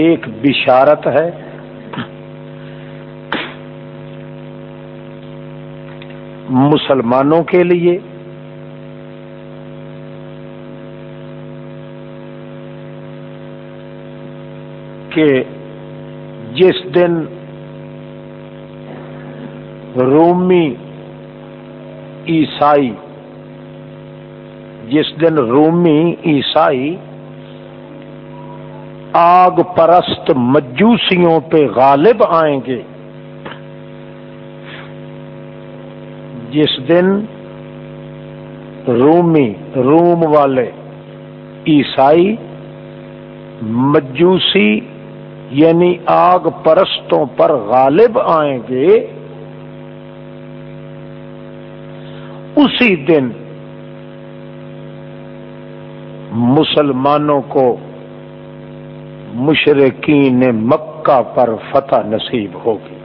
ایک بشارت ہے۔ مسلمانوں کے لیے۔ کہ جس دن رومی عیسائی، جس دن رومی عیسائی آگ پرست مجوسیوں پہ غالب آئیں گے۔ جس دن رومی، روم والے عیسائی مجوسی یعنی آگ پرستوں پر غالب آئیں گے، اسی دن مسلمانوں کو مشرقین مکہ پر فتح نصیب ہوگی۔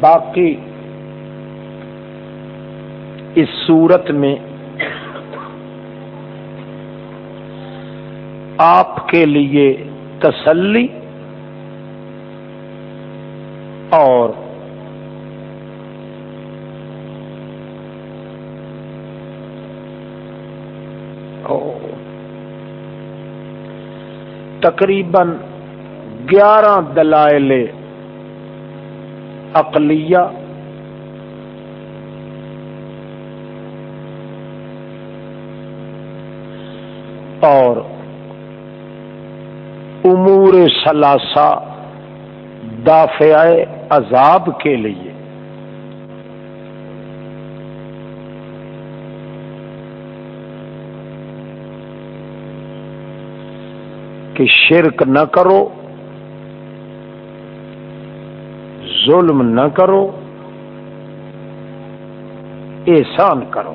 باقی اس صورت میں آپ کے لیے تسلی اور تقریباً گیارہ دلائل اقلیہ اور امور ثلاثہ دافع عذاب کے لیے کہ شرک نہ کرو، ظلم نہ کرو، احسان کرو۔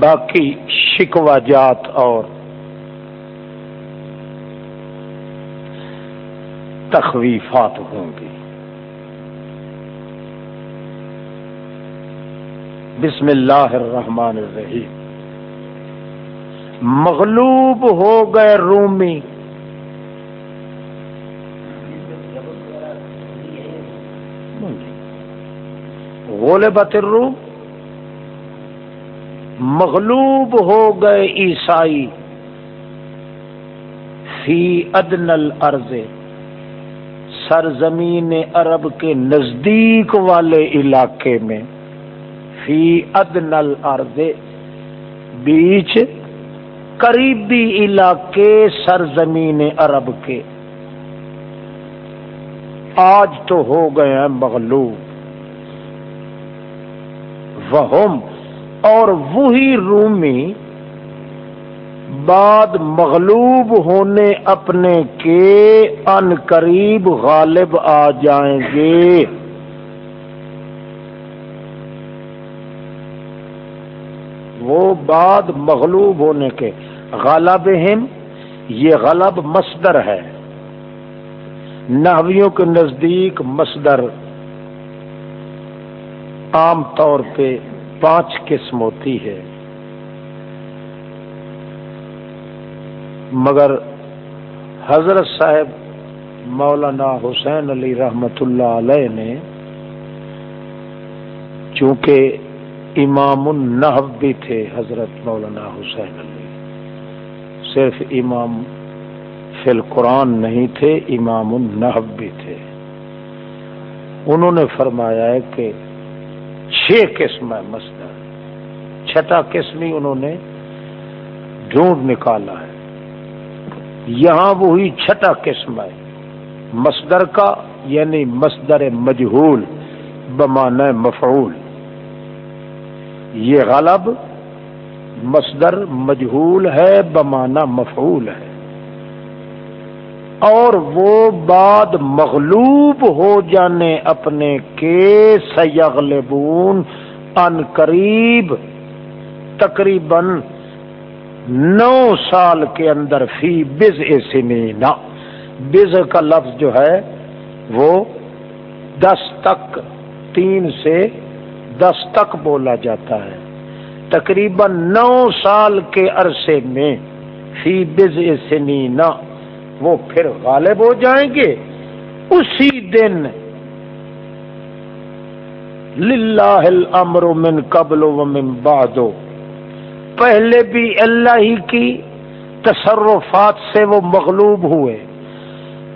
باقی شکوا جات اور تخویفات ہوں گی۔ بسم اللہ الرحمن الرحیم۔ مغلوب ہو گئے رومی۔ غلبت الروم۔ مغلوب ہو گئے عیسائی۔ فی ادن الارض۔ سرزمین عرب کے نزدیک والے علاقے میں۔ فی ادن الارض، بیچ قریبی علاقے سرزمین عرب کے۔ آج تو ہو گئے ہیں مغلوب۔ وہم، اور وہی رومی بعد مغلوب ہونے اپنے کے ان قریب غالب آ جائیں گے۔ وہ بعد مغلوب ہونے کے غالب یہ غلب مصدر ہے۔ نحویوں کے نزدیک مصدر عام طور پہ پانچ قسم ہوتی ہے۔ مگر حضرت صاحب مولانا حسین علی رحمت اللہ علیہ نے چونکہ امام النحو بھی تھے حضرت مولانا حسین علی۔ صرف امام فی القرآن نہیں تھے، امام النحو بھی تھے۔ انہوں نے فرمایا ہے کہ چھ قسم ہے مسئلہ، چھٹا قسم ہی انہوں نے ڈھونڈ نکالا ہے۔ یہاں وہی چھٹا قسم ہے، مصدر کا یعنی مصدر مجہول بمان مفعول۔ یہ غلب مصدر مجہول ہے بمانا مفعول ہے۔ اور وہ بعد مغلوب ہو جانے اپنے کے سیغلبون ان قریب تقریباً نو سال کے اندر فی بز سنینا بز کا لفظ جو ہے وہ دس تک تین سے دس تک بولا جاتا ہے۔ تقریباً نو سال کے عرصے میں فی بز سنینا وہ پھر غالب ہو جائیں گے۔ اسی دن للہ الامر من قبل و من بعدو پہلے بھی اللہ ہی کی تصرفات سے وہ مغلوب ہوئے۔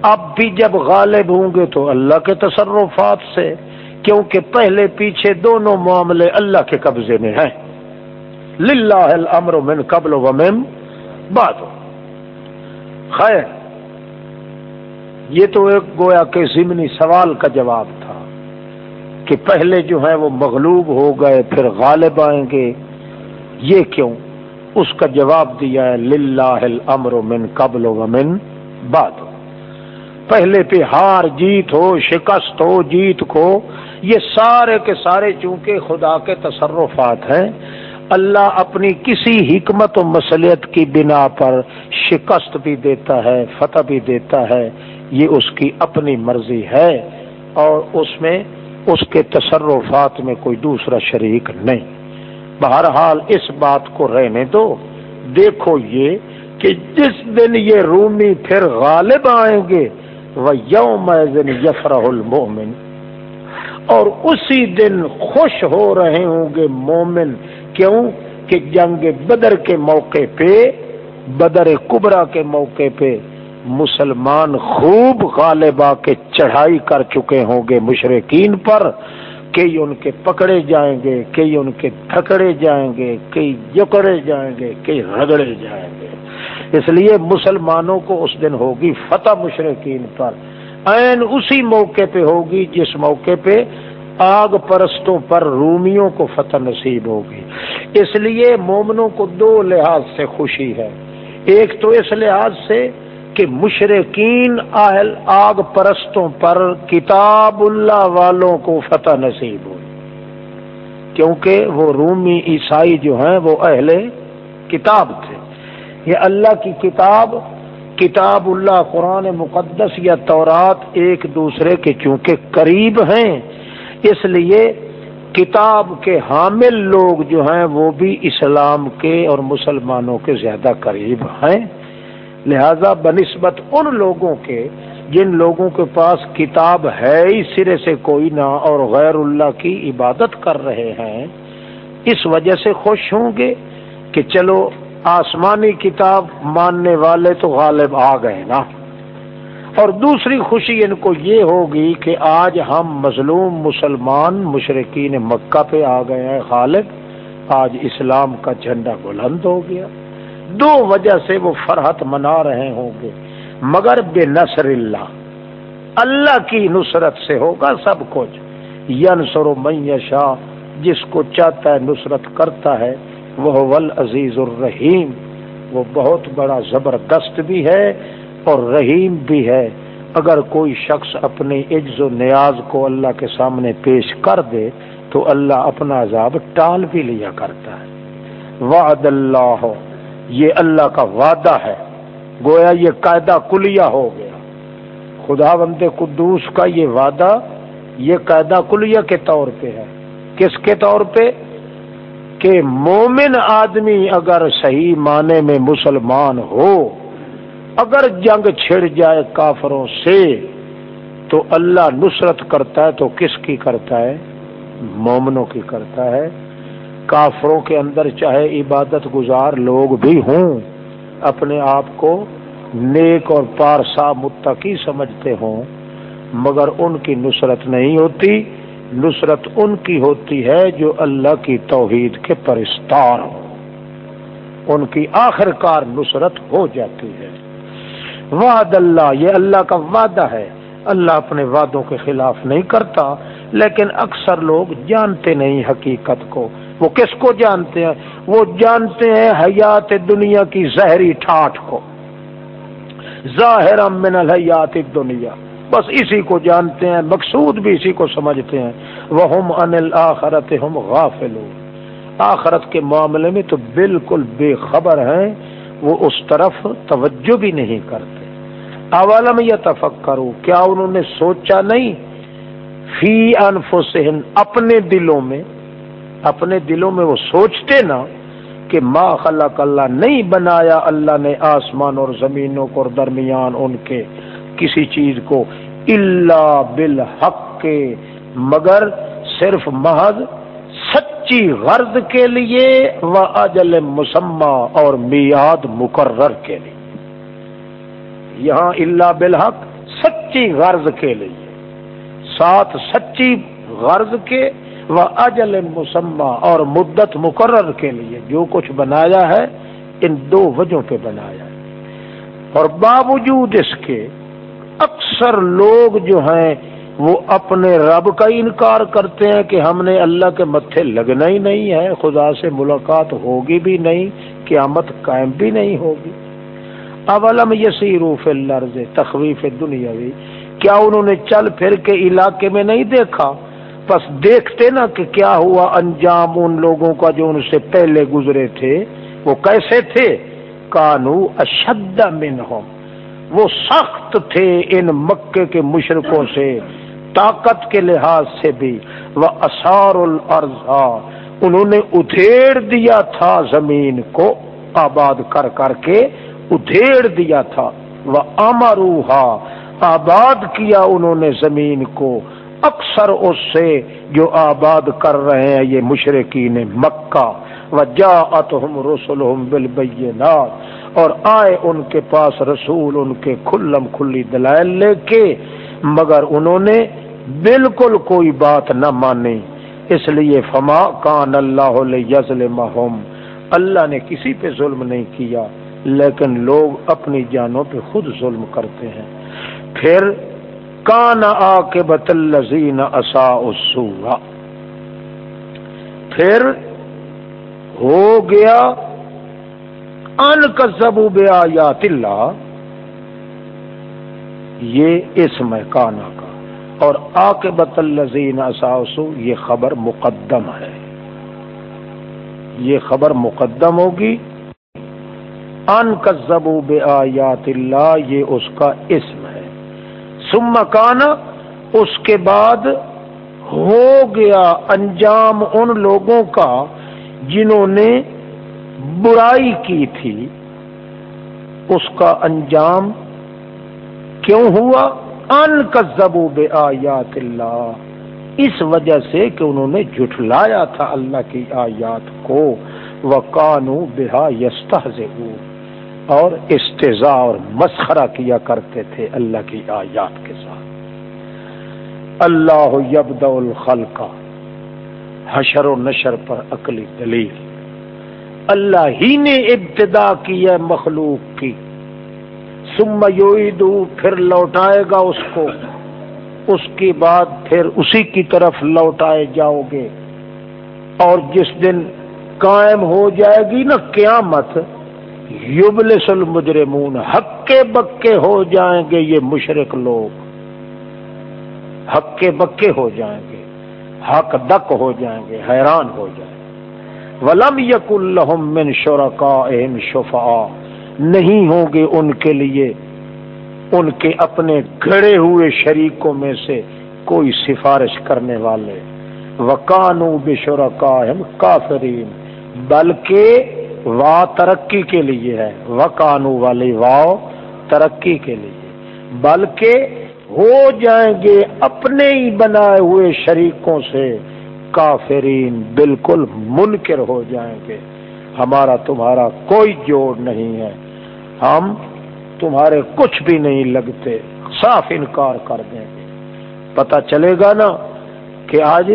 اب بھی جب غالب ہوں گے تو اللہ کے تصرفات سے۔ کیونکہ پہلے پیچھے دونوں معاملے اللہ کے قبضے میں ہیں۔ للہ الامر من قبل و من بعد۔ خیر، یہ تو ایک گویا کے ضمنی سوال کا جواب تھا کہ پہلے جو ہے وہ مغلوب ہو گئے، پھر غالب آئیں گے۔ یہ کیوں؟ اس کا جواب دیا ہے، للہ الامر من قبل و من بعد۔ پہلے پہ ہار جیت ہو، شکست ہو، جیت کو یہ سارے کے سارے چونکہ خدا کے تصرفات ہیں، اللہ اپنی کسی حکمت و مسلیت کی بنا پر شکست بھی دیتا ہے، فتح بھی دیتا ہے، یہ اس کی اپنی مرضی ہے اور اس میں اس کے تصرفات میں کوئی دوسرا شریک نہیں۔ بہرحال اس بات کو رہنے دو۔ دیکھو یہ کہ جس دن یہ رومی پھر غالب آئیں گے وہ یوم یفرح المومن اور اسی دن خوش ہو رہے ہوں گے مومن کیوں کہ جنگ بدر کے موقع پہ، بدر کبرا کے موقع پہ مسلمان خوب غالبا کے چڑھائی کر چکے ہوں گے مشرقین پر، کئی ان کے پکڑے جائیں گے، کئی ان کے تھکڑے جائیں گے، کئی جکڑے جائیں گے، کئی رگڑے جائیں گے۔ اس لیے مسلمانوں کو اس دن ہوگی فتح مشرقین پر۔ این اسی موقع پہ ہوگی جس موقع پہ آگ پرستوں پر رومیوں کو فتح نصیب ہوگی۔ اس لیے مومنوں کو دو لحاظ سے خوشی ہے۔ ایک تو اس لحاظ سے کہ مشرقین اہل آگ پرستوں پر کتاب اللہ والوں کو فتح نصیب ہو کیونکہ وہ رومی عیسائی جو ہیں وہ اہل کتاب تھے۔ یہ اللہ کی کتاب کتاب اللہ، قرآن مقدس یا تورات ایک دوسرے کے چونکہ قریب ہیں، اس لیے کتاب کے حامل لوگ جو ہیں وہ بھی اسلام کے اور مسلمانوں کے زیادہ قریب ہیں۔ لہذا بنسبت ان لوگوں کے جن لوگوں کے پاس کتاب ہے ہی سرے سے کوئی نہ اور غیر اللہ کی عبادت کر رہے ہیں، اس وجہ سے خوش ہوں گے کہ چلو آسمانی کتاب ماننے والے تو غالب آ گئے نا۔ اور دوسری خوشی ان کو یہ ہوگی کہ آج ہم مظلوم مسلمان مشرقین مکہ پہ آ گئے ہیں غالب۔ آج اسلام کا جھنڈا بلند ہو گیا۔ دو وجہ سے وہ فرحت منا رہے ہوں گے۔ مگر بے نصر اللہ اللہ کی نصرت سے ہوگا سب کچھ۔ ین سرو میشا جس کو چاہتا ہے نصرت کرتا ہے۔ وہ ول عزیز الرحیم۔ وہ بہت بڑا زبردست بھی ہے اور رحیم بھی ہے۔ اگر کوئی شخص اپنی عجز و نیاز کو اللہ کے سامنے پیش کر دے تو اللہ اپنا عذاب ٹال بھی لیا کرتا ہے۔ وعد اللہ، یہ اللہ کا وعدہ ہے۔ گویا یہ قاعدہ کلیا ہو گیا۔ خدا بند قدوس کا یہ وعدہ، یہ قاعدہ کلیا کے طور پہ ہے۔ کس کے طور پہ؟ کہ مومن آدمی اگر صحیح معنی میں مسلمان ہو، اگر جنگ چھڑ جائے کافروں سے، تو اللہ نصرت کرتا ہے تو کس کی کرتا ہے؟ مومنوں کی کرتا ہے۔ کافروں کے اندر چاہے عبادت گزار لوگ بھی ہوں، اپنے آپ کو نیک اور پارسا متقی سمجھتے ہوں، مگر ان کی نصرت نہیں ہوتی۔ نصرت ان کی ہوتی ہے جو اللہ کی توحید کے پرستار ہوں۔ ان کی آخر کار نصرت ہو جاتی ہے۔ وعد اللہ، یہ اللہ کا وعدہ ہے۔ اللہ اپنے وعدوں کے خلاف نہیں کرتا، لیکن اکثر لوگ جانتے نہیں حقیقت کو۔ وہ کس کو جانتے ہیں؟ وہ جانتے ہیں حیات دنیا کی زہری ٹھاٹ کو۔ ظاہر من الحیات دنیا بس اسی کو جانتے ہیں، مقصود بھی اسی کو سمجھتے ہیں۔ وہ ہم ان آخرت ہم غافل آخرت کے معاملے میں تو بالکل بے خبر ہیں، وہ اس طرف توجہ بھی نہیں کرتے۔ عوالم یا تفک کرو کیا انہوں نے سوچا نہیں؟ فی انفسہن اپنے دلوں میں، اپنے دلوں میں وہ سوچتے نا کہ ما خلق اللہ، نہیں بنایا اللہ نے آسمان اور زمینوں کو اور درمیان ان کے۔ کسی چیز کو اللہ بالحق کے، مگر صرف محض سچی غرض کے لیے و اجل مسمہ اور میاد مقرر کے لیے۔ یہاں اللہ بالحق سچی غرض کے لیے، ساتھ سچی غرض کے و اجل مسمہ اور مدت مقرر کے لیے جو کچھ بنایا ہے، ان دو وجہوں پہ بنایا ہے۔ اور باوجود اس کے اکثر لوگ جو ہیں وہ اپنے رب کا انکار کرتے ہیں کہ ہم نے اللہ کے متھے لگنا ہی نہیں ہے، خدا سے ملاقات ہوگی بھی نہیں، قیامت قائم بھی نہیں ہوگی۔ اولم یسی روف الرز تخویف دنیا کیا انہوں نے چل پھر کے علاقے میں نہیں دیکھا؟ بس دیکھتے نا کہ کیا ہوا انجام ان لوگوں کا جو ان سے پہلے گزرے تھے، وہ کیسے تھے؟ کانو اشد منہم۔ وہ سخت تھے ان مکے کے مشرقوں سے، طاقت کے لحاظ سے بھی۔ وہ اثار الرضا انہوں نے ادھیڑ دیا تھا زمین کو، آباد کر کر کے ادھیڑ دیا تھا۔ وہ امروہا آباد کیا انہوں نے زمین کو۔ اکثر اس سے جو آباد کر رہے ہیں، یہ مشرقین مکہ۔ وجا اتحم رسول اور آئے ان کے پاس رسول، ان کے کھلم کھلی دلائل لے کے، مگر انہوں نے بالکل کوئی بات نہ مانی۔ اس لیے فما کان اللہ یزلم اللہ نے کسی پہ ظلم نہیں کیا، لیکن لوگ اپنی جانوں پہ خود ظلم کرتے ہیں۔ پھر کان آ کے بتلزین اصا پھر ہو گیا ان کذبوا بیات اللہ یہ اسم ہے کانا کا۔ اور عاقبت الذین اساسو، یہ خبر مقدم ہے۔ یہ خبر مقدم ہوگی۔ ان کذبوا بیات اللہ یہ اس کا اسم ہے۔ ثم کانا اس کے بعد ہو گیا انجام ان لوگوں کا۔ جنہوں نے برائی کی تھی، اس کا انجام کیوں ہوا؟ ان کا زبو بے آیات اللہ، اس وجہ سے کہ انہوں نے جھٹلایا تھا اللہ کی آیات کو وہ کانو بےحا یستا اور استضاء اور مسخرہ کیا کرتے تھے اللہ کی آیات کے ساتھ۔ اللہ یبد الخل کا حشر و نشر پر عقلی دلیل۔ اللہ ہی نے ابتدا کی ہے مخلوق کی۔ سم یویدو پھر لوٹائے گا اس کو۔ اس کے بعد پھر اسی کی طرف لوٹائے جاؤ گے۔ اور جس دن قائم ہو جائے گی نا قیامت، یبلس المجرمون ہکے بکے ہو جائیں گے یہ مشرق لوگ۔ ہکے بکے ہو جائیں گے۔ حق دک ہو جائیں گے، حیران ہو جائیں گے۔ ولم یق الحم من شرکا شفا نہیں ہوں گے ان کے لیے، ان کے اپنے گھڑے ہوئے شریکوں میں سے کوئی سفارش کرنے والے۔ وکانو بے بشرکا کافرین، بلکہ وا ترقی کے لیے ہے۔ وکانو والی واؤ ترقی کے لیے۔ بلکہ ہو جائیں گے اپنے ہی بنائے ہوئے شریکوں سے، کافرین بالکل منکر ہو جائیں گے۔ ہمارا تمہارا کوئی جوڑ نہیں ہے۔ ہم تمہارے کچھ بھی نہیں لگتے، صاف انکار کر دیں گے۔ پتا چلے گا نا کہ آج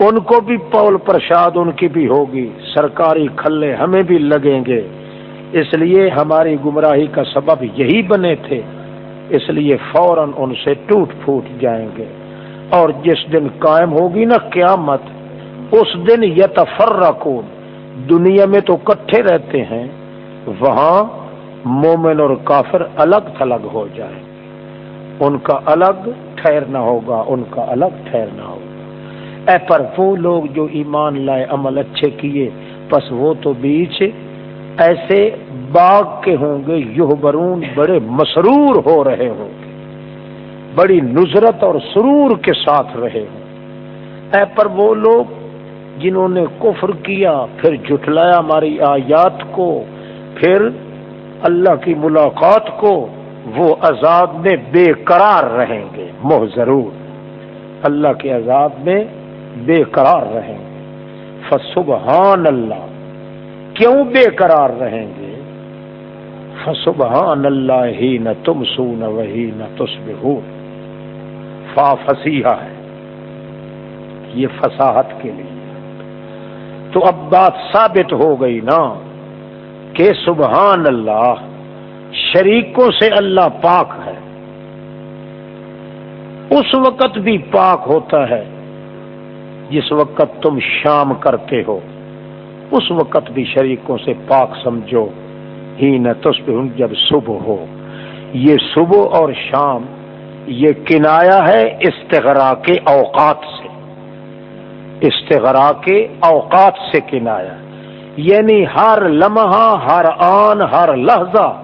ان کو بھی پول پرشاد ان کی بھی ہوگی، سرکاری کھلے ہمیں بھی لگیں گے۔ اس لیے ہماری گمراہی کا سبب یہی بنے تھے۔ اس لیے فوراً ان سے ٹوٹ پھوٹ جائیں گے۔ اور جس دن قائم ہوگی نا قیامت، اس دن یتفرقون، دنیا میں تو کٹھے رہتے ہیں، وہاں مومن اور کافر الگ تھلگ ہو جائیں۔ ان کا الگ ٹھہرنا ہوگا، ان کا الگ ٹھہرنا ہوگا۔ اے پر وہ لوگ جو ایمان لائے، عمل اچھے کیے بس وہ تو بیچ ایسے باغ کے ہوں گے یو برون بڑے مسرور ہو رہے ہوں گے۔ بڑی نظرت اور سرور کے ساتھ رہے ہوں۔ اے پر وہ لوگ جنہوں نے کفر کیا، پھر جٹلایا ہماری آیات کو، پھر اللہ کی ملاقات کو، وہ عذاب میں بے قرار رہیں گے۔ مہ ضرور۔ اللہ کے عذاب میں بے قرار رہیں گے۔ فسبحان اللہ۔ کیوں بے قرار رہیں گے؟ فسبحان اللہ ہی نہ تم سو نہ وہی نہ تسب فا فسیحا ہے۔ یہ فساحت کے لیے۔ تو اب بات ثابت ہو گئی نا کہ سبحان اللہ شریکوں سے اللہ پاک ہے۔ اس وقت بھی پاک ہوتا ہے جس وقت تم شام کرتے ہو۔ اس وقت بھی شریکوں سے پاک سمجھو۔ ہی نہ جب صبح ہو۔ یہ صبح اور شام یہ کنایا ہے استغرا کے اوقات سے۔ استغرا کے اوقات سے کنایا۔ یعنی ہر لمحہ، ہر آن، ہر لہجہ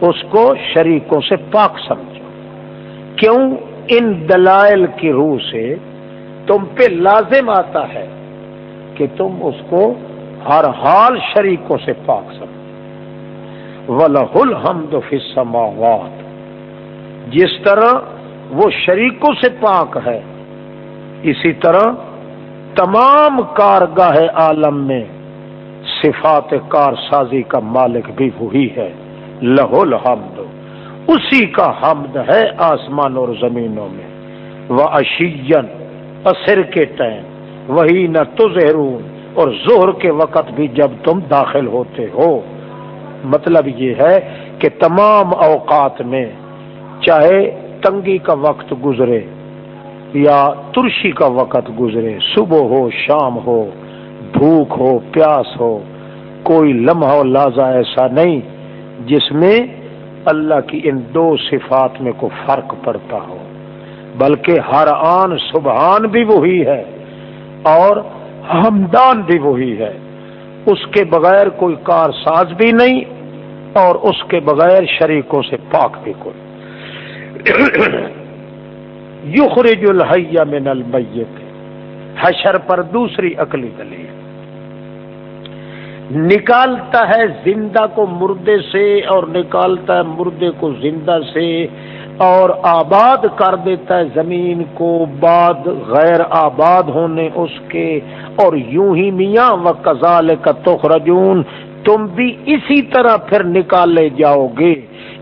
اس کو شریکوں سے پاک سمجھو۔ کیوں؟ ان دلائل کی روح سے تم پہ لازم آتا ہے کہ تم اس کو ہر حال شریکوں سے پاک سمجھو۔ ولہ الحمد فی السماوات۔ جس طرح وہ شریکوں سے پاک ہے، اسی طرح تمام کارگاہ عالم میں صفات کار سازی کا مالک بھی وہی ہے لہو الحمد۔ اسی کا حمد ہے آسمان اور زمینوں میں۔ وہ اشین اثر کے ٹائم وہی نہ تزہرون اور زہر کے وقت بھی جب تم داخل ہوتے ہو۔ مطلب یہ ہے کہ تمام اوقات میں چاہے تنگی کا وقت گزرے یا ترشی کا وقت گزرے، صبح ہو، شام ہو، بھوک ہو، پیاس ہو، کوئی لمحہ لازا ایسا نہیں جس میں اللہ کی ان دو صفات میں کو فرق پڑتا ہو، بلکہ ہر آن سبحان بھی وہی ہے اور ہمدان بھی وہی ہے۔ اس کے بغیر کوئی کار ساز بھی نہیں اور اس کے بغیر شریکوں سے پاک بھی کوئی۔ یخرج الحیہ من المیت، حشر پر دوسری عقلی دلیل۔ نکالتا ہے زندہ کو مردے سے اور نکالتا ہے مردے کو زندہ سے اور آباد کر دیتا ہے زمین کو بعد غیر آباد ہونے اس کے اور یوں ہی میاں و کزال کا تخرجون تم بھی اسی طرح پھر نکالے جاؤ گے۔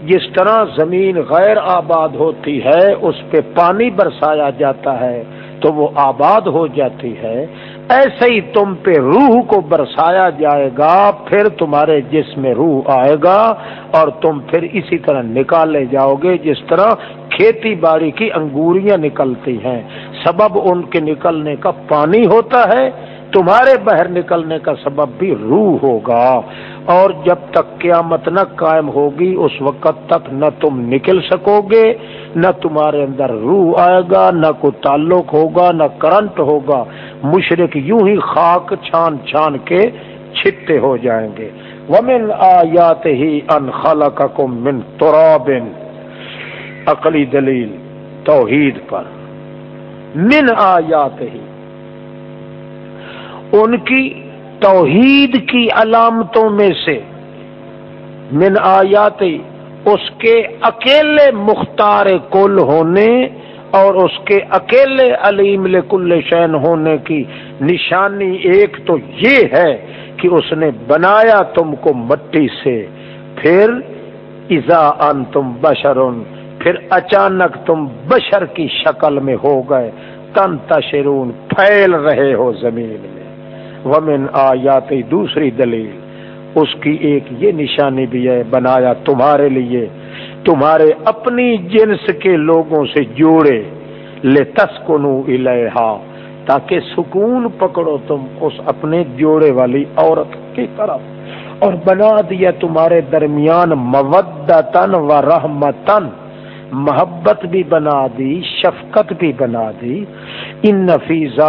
جس طرح زمین غیر آباد ہوتی ہے، اس پہ پانی برسایا جاتا ہے، تو وہ آباد ہو جاتی ہے۔ ایسے ہی تم پہ روح کو برسایا جائے گا، پھر تمہارے جسم میں روح آئے گا اور تم پھر اسی طرح نکالے جاؤ گے، جس طرح کھیتی باڑی کی انگوریاں نکلتی ہیں۔ سبب ان کے نکلنے کا پانی ہوتا ہے تمہارے باہر نکلنے کا سبب بھی روح ہوگا اور جب تک قیامت نہ قائم ہوگی، اس وقت تک نہ تم نکل سکو گے نہ تمہارے اندر روح آئے گا، نہ کوئی تعلق ہوگا، نہ کرنٹ ہوگا۔ مشرق یوں ہی خاک چھان چھان کے چھتے ہو جائیں گے۔ ومن آیات ہی ان خلقکم من تراب۔ عقلی دلیل توحید پر۔ من آیات ہی ان کی توحید کی علامتوں میں سے من آیات اس کے اکیلے مختار کل ہونے اور اس کے اکیلے علیم لکل شین ہونے کی نشانی ایک تو یہ ہے کہ اس نے بنایا تم کو مٹی سے، پھر ایزا ان تم بشرن پھر اچانک تم بشر کی شکل میں ہو گئے تن تشرون پھیل رہے ہو زمین میں۔ ومن آیات دوسری دلیل، اس کی ایک یہ نشانی بھی ہے بنایا تمہارے لیے، تمہارے اپنی جنس کے لوگوں سے جوڑے لے تسکنو الہا تاکہ سکون پکڑو تم اس اپنے جوڑے والی عورت کی طرف، اور بنا دیا تمہارے درمیان مودتن و رحمتن محبت بھی بنا دی، شفقت بھی بنا دی۔ ان نفیز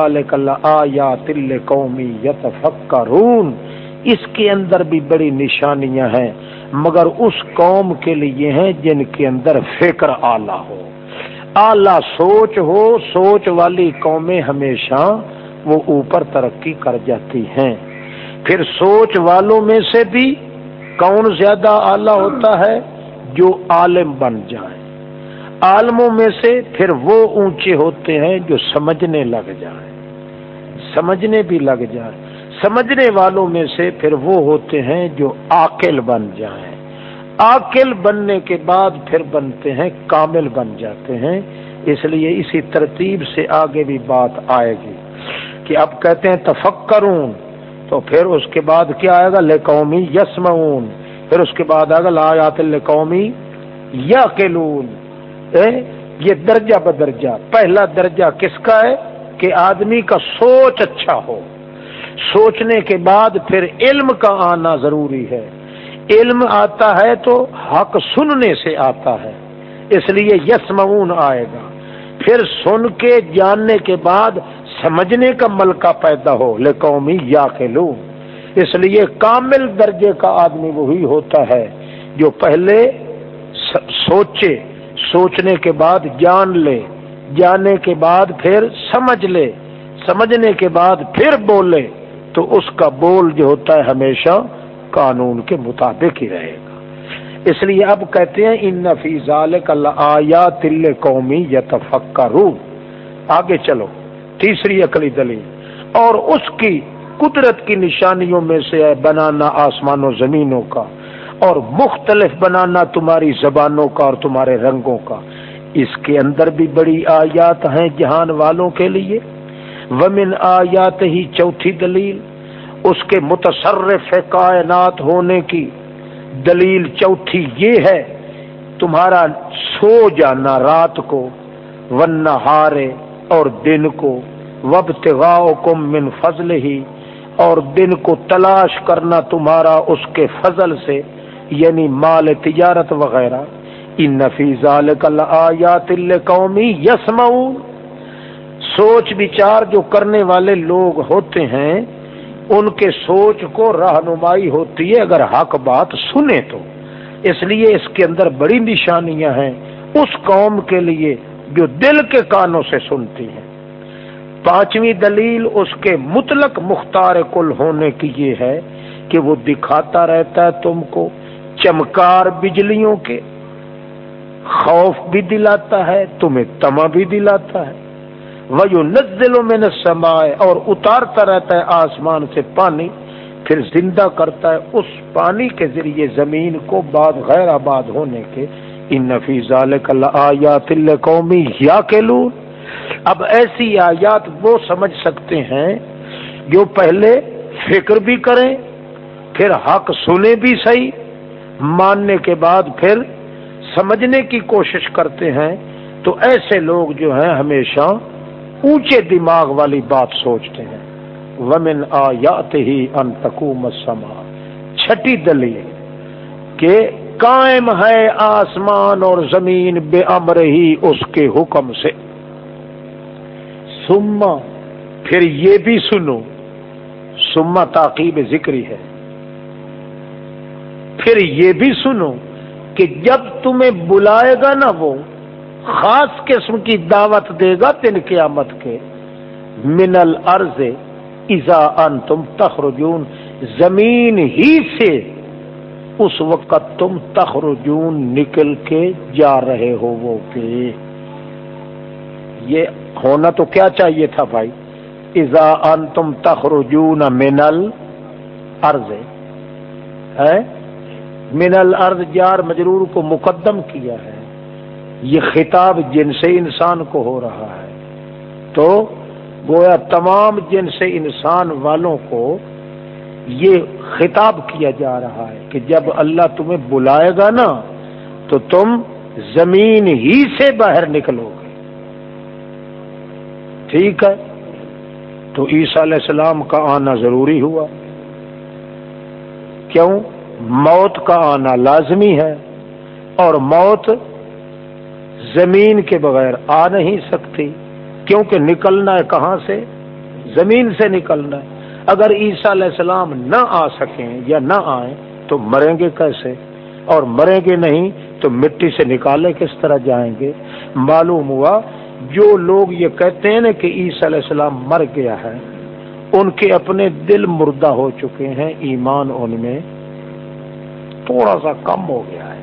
تل قومی یتفکرون۔ اس کے اندر بھی بڑی نشانیاں ہیں، مگر اس قوم کے لیے ہیں جن کے اندر فکر آلہ ہو۔ اعلی سوچ ہو، سوچ والی قومیں ہمیشہ وہ اوپر ترقی کر جاتی ہیں۔ پھر سوچ والوں میں سے بھی کون زیادہ اعلی ہوتا ہے؟ جو عالم بن جائے عالموں میں سے پھر وہ اونچے ہوتے ہیں جو سمجھنے لگ جائیں۔ سمجھنے بھی لگ جائیں۔ سمجھنے والوں میں سے پھر وہ ہوتے ہیں جو آکل بن جائیں۔ آکل بننے کے بعد پھر بنتے ہیں، کامل بن جاتے ہیں۔ اس لیے اسی ترتیب سے آگے بھی بات آئے گی کہ اب کہتے ہیں تفکرون، تو پھر اس کے بعد کیا آئے گا؟ لے قومی یسمعون۔ پھر اس کے بعد آئے گا لا یات قومی یا یہ درجہ بدرجہ۔ پہلا درجہ کس کا ہے؟ کہ آدمی کا سوچ اچھا ہو۔ سوچنے کے بعد پھر علم کا آنا ضروری ہے۔ علم آتا ہے تو حق سننے سے آتا ہے۔ اس لیے یس مون آئے گا۔ پھر سن کے، جاننے کے بعد سمجھنے کا ملکہ پیدا ہو۔ لے قومی یا لو اس لیے کامل درجے کا آدمی وہی ہوتا ہے جو پہلے سوچے۔ سوچنے کے بعد جان لے، جانے کے بعد پھر سمجھ لے، سمجھنے کے بعد پھر بولے، تو اس کا بول جو ہوتا ہے ہمیشہ قانون کے مطابق ہی رہے گا۔ اس لیے اب کہتے ہیں، ان نفیز آیا تل قومی یا آگے چلو، تیسری عقلی دلیل۔ اور اس کی قدرت کی نشانیوں میں سے ہے بنانا آسمان و زمینوں کا۔ اور مختلف بنانا تمہاری زبانوں کا اور تمہارے رنگوں کا۔ اس کے اندر بھی بڑی آیات ہیں جہان والوں کے لیے۔ ومن آیات ہی چوتھی دلیل، اس کے متصرف کائنات ہونے کی۔ دلیل چوتھی یہ ہے، تمہارا سو جانا رات کو ون ہارے اور دن کو۔ وب کم من فضل ہی اور دن کو تلاش کرنا تمہارا اس کے فضل سے۔ یعنی مال تجارت وغیرہ، ان نفیز آیات قومی یسم سوچ بچار جو کرنے والے لوگ ہوتے ہیں، ان کے سوچ کو رہنمائی ہوتی ہے اگر حق بات سنے تو۔ اس لیے اس کے اندر بڑی نشانیاں ہیں، اس قوم کے لیے جو دل کے کانوں سے سنتی ہیں۔ پانچویں دلیل اس کے مطلق مختار کل ہونے کی یہ ہے کہ وہ دکھاتا رہتا ہے تم کو۔ چمکار بجلیوں کے خوف بھی دلاتا ہے، تمہیں تما بھی دلاتا ہے۔ وہ نزلوں میں نہ سمائے اور اتارتا رہتا ہے آسمان سے پانی، پھر زندہ کرتا ہے اس پانی کے ذریعے زمین کو بعد غیر آباد ہونے کے۔ ان نفیز آیات قومی یا کے اب ایسی آیات وہ سمجھ سکتے ہیں جو پہلے فکر بھی کریں، پھر حق سنے بھی صحیح۔ ماننے کے بعد پھر سمجھنے کی کوشش کرتے ہیں، تو ایسے لوگ جو ہیں ہمیشہ اونچے دماغ والی بات سوچتے ہیں۔ ومن آیات ہی ان تقوم چھٹی دلیل کہ قائم ہے آسمان اور زمین بے امر ہی اس کے حکم سے۔ سما پھر یہ بھی سنو سما تاقیب ذکری ہے۔ پھر یہ بھی سنو کہ جب تمہیں بلائے گا نا وہ، خاص قسم کی دعوت دے گا تین قیامت کے۔ من الارض ازا ان تم تخرجون، زمین ہی سے اس وقت تم تخرجون نکل کے جا رہے ہو وہ کے یہ ہونا تو کیا چاہیے تھا بھائی؟ ازا ان تم تخرجون من الارض۔ ہے من الارض جار مجرور کو مقدم کیا ہے۔ یہ خطاب جن سے انسان کو ہو رہا ہے۔ تو گویا تمام جن سے انسان والوں کو یہ خطاب کیا جا رہا ہے کہ جب اللہ تمہیں بلائے گا نا، تو تم زمین ہی سے باہر نکلو گے۔ ٹھیک ہے؟ تو عیسیٰ علیہ السلام کا آنا ضروری ہوا۔ کیوں؟ موت کا آنا لازمی ہے اور موت زمین کے بغیر آ نہیں سکتی کیونکہ نکلنا ہے کہاں سے؟ زمین سے نکلنا ہے۔ اگر عیسیٰ علیہ السلام نہ آ سکیں یا نہ آئیں تو مریں گے کیسے؟ اور مریں گے نہیں تو مٹی سے نکالے کس طرح جائیں گے؟ معلوم ہوا جو لوگ یہ کہتے ہیں نا کہ عیسیٰ علیہ السلام مر گیا ہے، ان کے اپنے دل مردہ ہو چکے ہیں ایمان ان میں۔ تھوڑا سا کم ہو گیا ہے۔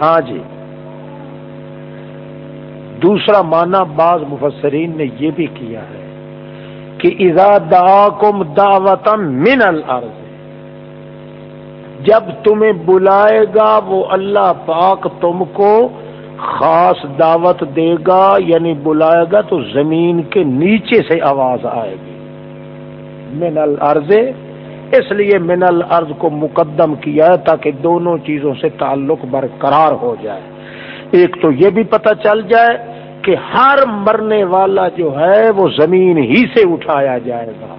ہاں جی۔ دوسرا معنی بعض مفسرین نے یہ بھی کیا ہے کہ اذا دعاکم دعوتا من الارض، جب تمہیں بلائے گا وہ اللہ پاک تم کو خاص دعوت دے گا یعنی بلائے گا تو زمین کے نیچے سے آواز آئے گی۔ من الارض اس لیے من الارض کو مقدم کیا ہے تاکہ دونوں چیزوں سے تعلق برقرار ہو جائے۔ ایک تو یہ بھی پتہ چل جائے کہ ہر مرنے والا جو ہے وہ زمین ہی سے اٹھایا جائے گا۔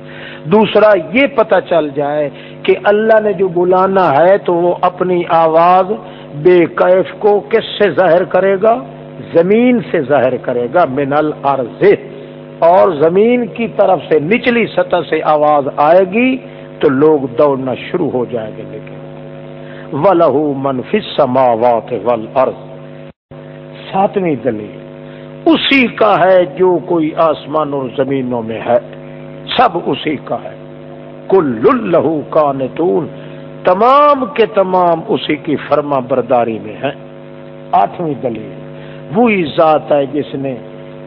دوسرا یہ پتہ چل جائے کہ اللہ نے جو بلانا ہے تو وہ اپنی آواز بے کیف کو کس سے ظاہر کرے گا؟ زمین سے ظاہر کرے گا، من الارض۔ اور زمین کی طرف سے، نچلی سطح سے آواز آئے گی۔ تو لوگ دوڑنا شروع ہو جائیں گے لیکن ولہ منفی سماوات ولارض ساتویں دلیل۔ اسی کا ہے جو کوئی آسمان اور زمینوں میں ہے۔ سب اسی کا ہے۔ کل لہو کا تمام کے تمام اسی کی فرما برداری میں ہے آٹھویں دلیل۔ وہی ذات ہے جس نے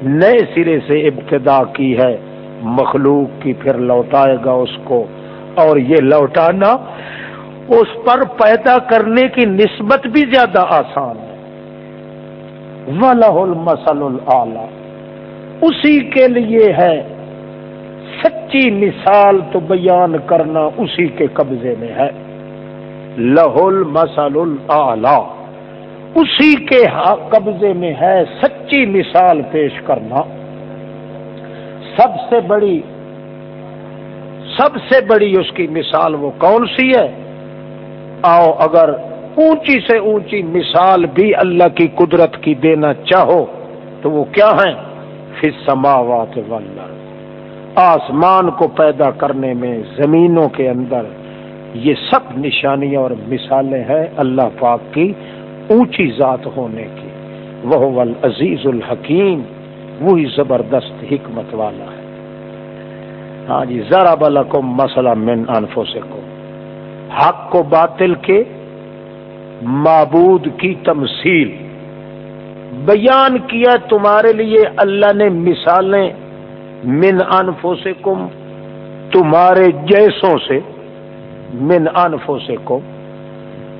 نئے سرے سے ابتدا کی ہے۔ مخلوق کی پھر لوٹائے گا اس کو۔ اور یہ لوٹانا اس پر پیدا کرنے کی نسبت بھی زیادہ آسان ہے۔ المسل العلی اسی کے لیے ہے سچی مثال تو بیان کرنا اسی کے قبضے میں ہے۔ لہ المسل العلی اسی کے قبضے میں ہے سچی مثال پیش کرنا۔ سب سے بڑی سب سے بڑی اس کی مثال وہ کون سی ہے؟ آؤ اگر اونچی سے اونچی مثال بھی اللہ کی قدرت کی دینا چاہو، تو وہ کیا ہے پھر سماوات والارض۔ آسمان کو پیدا کرنے میں زمینوں کے اندر یہ سب نشانیاں اور مثالیں ہیں اللہ پاک کی اونچی ذات ہونے کی۔ وہ عزیز الحکیم، وہی زبردست حکمت والا ہے۔ ہاں جی ذرا بلکم مسئلہ من انفو کو حق کو باطل کے معبود کی تمثیل۔ بیان کیا تمہارے لیے اللہ نے مثالیں من انفو کم تمہارے جیسوں سے من انفو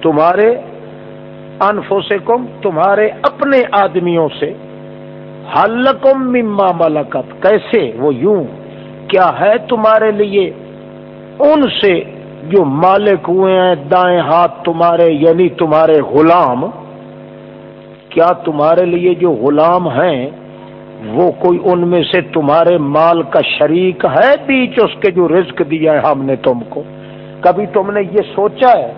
تمہارے انفو کم تمہارے اپنے آدمیوں سے۔ حلکم مما ملکت، کیسے؟ وہ یوں۔ کیا ہے تمہارے لیے؟ ان سے جو مالک ہوئے ہیں، دائیں ہاتھ تمہارے یعنی تمہارے غلام، کیا تمہارے لیے جو غلام ہیں، وہ کوئی ان میں سے تمہارے مال کا شریک ہے؟ بیچ اس کے جو رزق دیا ہے ہم نے تم کو۔ کبھی تم نے یہ سوچا ہے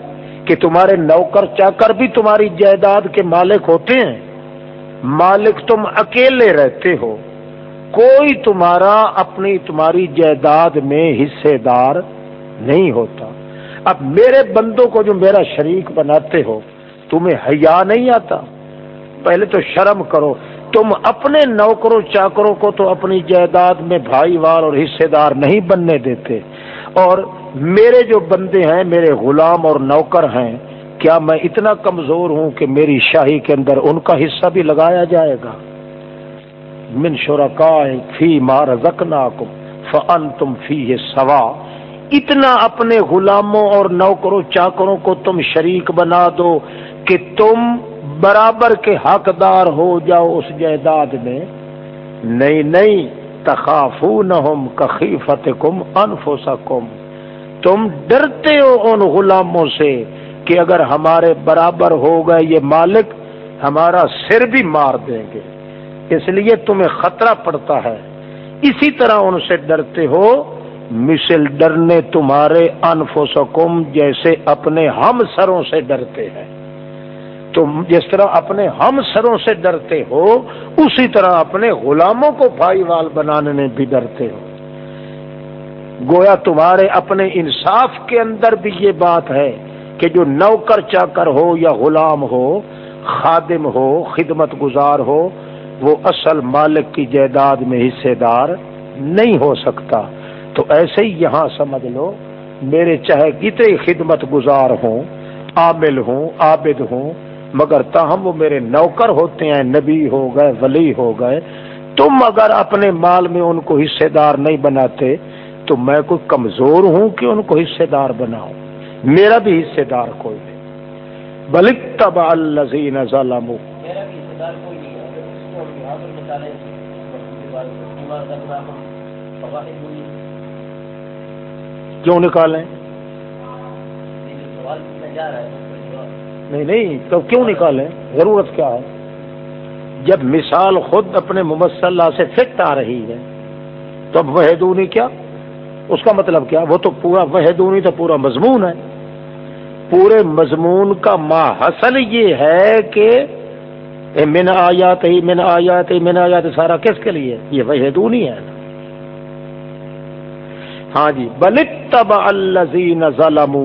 کہ تمہارے نوکر چا کر بھی تمہاری جائیداد کے مالک ہوتے ہیں؟ مالک تم اکیلے رہتے ہو۔ کوئی تمہارا اپنی تمہاری جائیداد میں حصے دار نہیں ہوتا۔ اب میرے بندوں کو جو میرا شریک بناتے ہو، تمہیں حیا نہیں آتا۔ پہلے تو شرم کرو۔ تم اپنے نوکروں چاکروں کو تو اپنی جائیداد میں بھائی وار اور حصے دار نہیں بننے دیتے۔ اور میرے جو بندے ہیں، میرے غلام اور نوکر ہیں، کیا میں اتنا کمزور ہوں کہ میری شاہی کے اندر ان کا حصہ بھی لگایا جائے گا؟ من شرکا فی مار زکنا فن تم فی سوا۔ اتنا اپنے غلاموں اور نوکروں چاکروں کو تم شریک بنا دو کہ تم برابر کے حقدار ہو جاؤ اس جائیداد میں۔ نہیں نہیں تخافو نہ کخیفت کم تم ڈرتے ہو ان غلاموں سے کہ اگر ہمارے برابر ہو گئے یہ مالک، ہمارا سر بھی مار دیں گے۔ اس لیے تمہیں خطرہ پڑتا ہے۔ اسی طرح ان سے ڈرتے ہو۔ مثل ڈرنے تمہارے انفوسکم جیسے اپنے ہم سروں سے ڈرتے ہیں۔ تم جس طرح اپنے ہم سروں سے ڈرتے ہو، اسی طرح اپنے غلاموں کو بھائی وال بنانے میں بھی ڈرتے ہو۔ گویا تمہارے اپنے انصاف کے اندر بھی یہ بات ہے کہ جو نوکر چا کر ہو یا غلام ہو، خادم ہو، خدمت گزار ہو وہ اصل مالک کی جائیداد میں حصے دار نہیں ہو سکتا۔ تو ایسے ہی یہاں سمجھ لو، میرے چاہے کتنے خدمت گزار ہوں، عامل ہوں، عابد ہوں، مگر تاہم وہ میرے نوکر ہوتے ہیں، نبی ہو گئے، ولی ہو گئے۔ تم اگر اپنے مال میں ان کو حصے دار نہیں بناتے، تو میں کوئی کمزور ہوں کہ ان کو حصے دار بناؤں۔ میرا بھی حصے دار کوئی نہیں۔ بلک تب الزین ظالم کیوں نکالیں؟ نہیں نہیں تو کیوں نکالیں؟ ضرورت کیا ہے؟ جب مثال خود اپنے ممثلہ سے فٹ آ رہی ہے تو اب وہ دونی کیا؟ اس کا مطلب کیا؟ وہ تو پورا وہ دونی تو پورا مضمون ہے۔ پورے مضمون کا ما حسن یہ ہے کہ من آیات ہی، من آیات ہی، من آیات سارا کس کے لیے؟ یہ وہ دونی ہے۔ ہاں جی بلتب الزین ظلم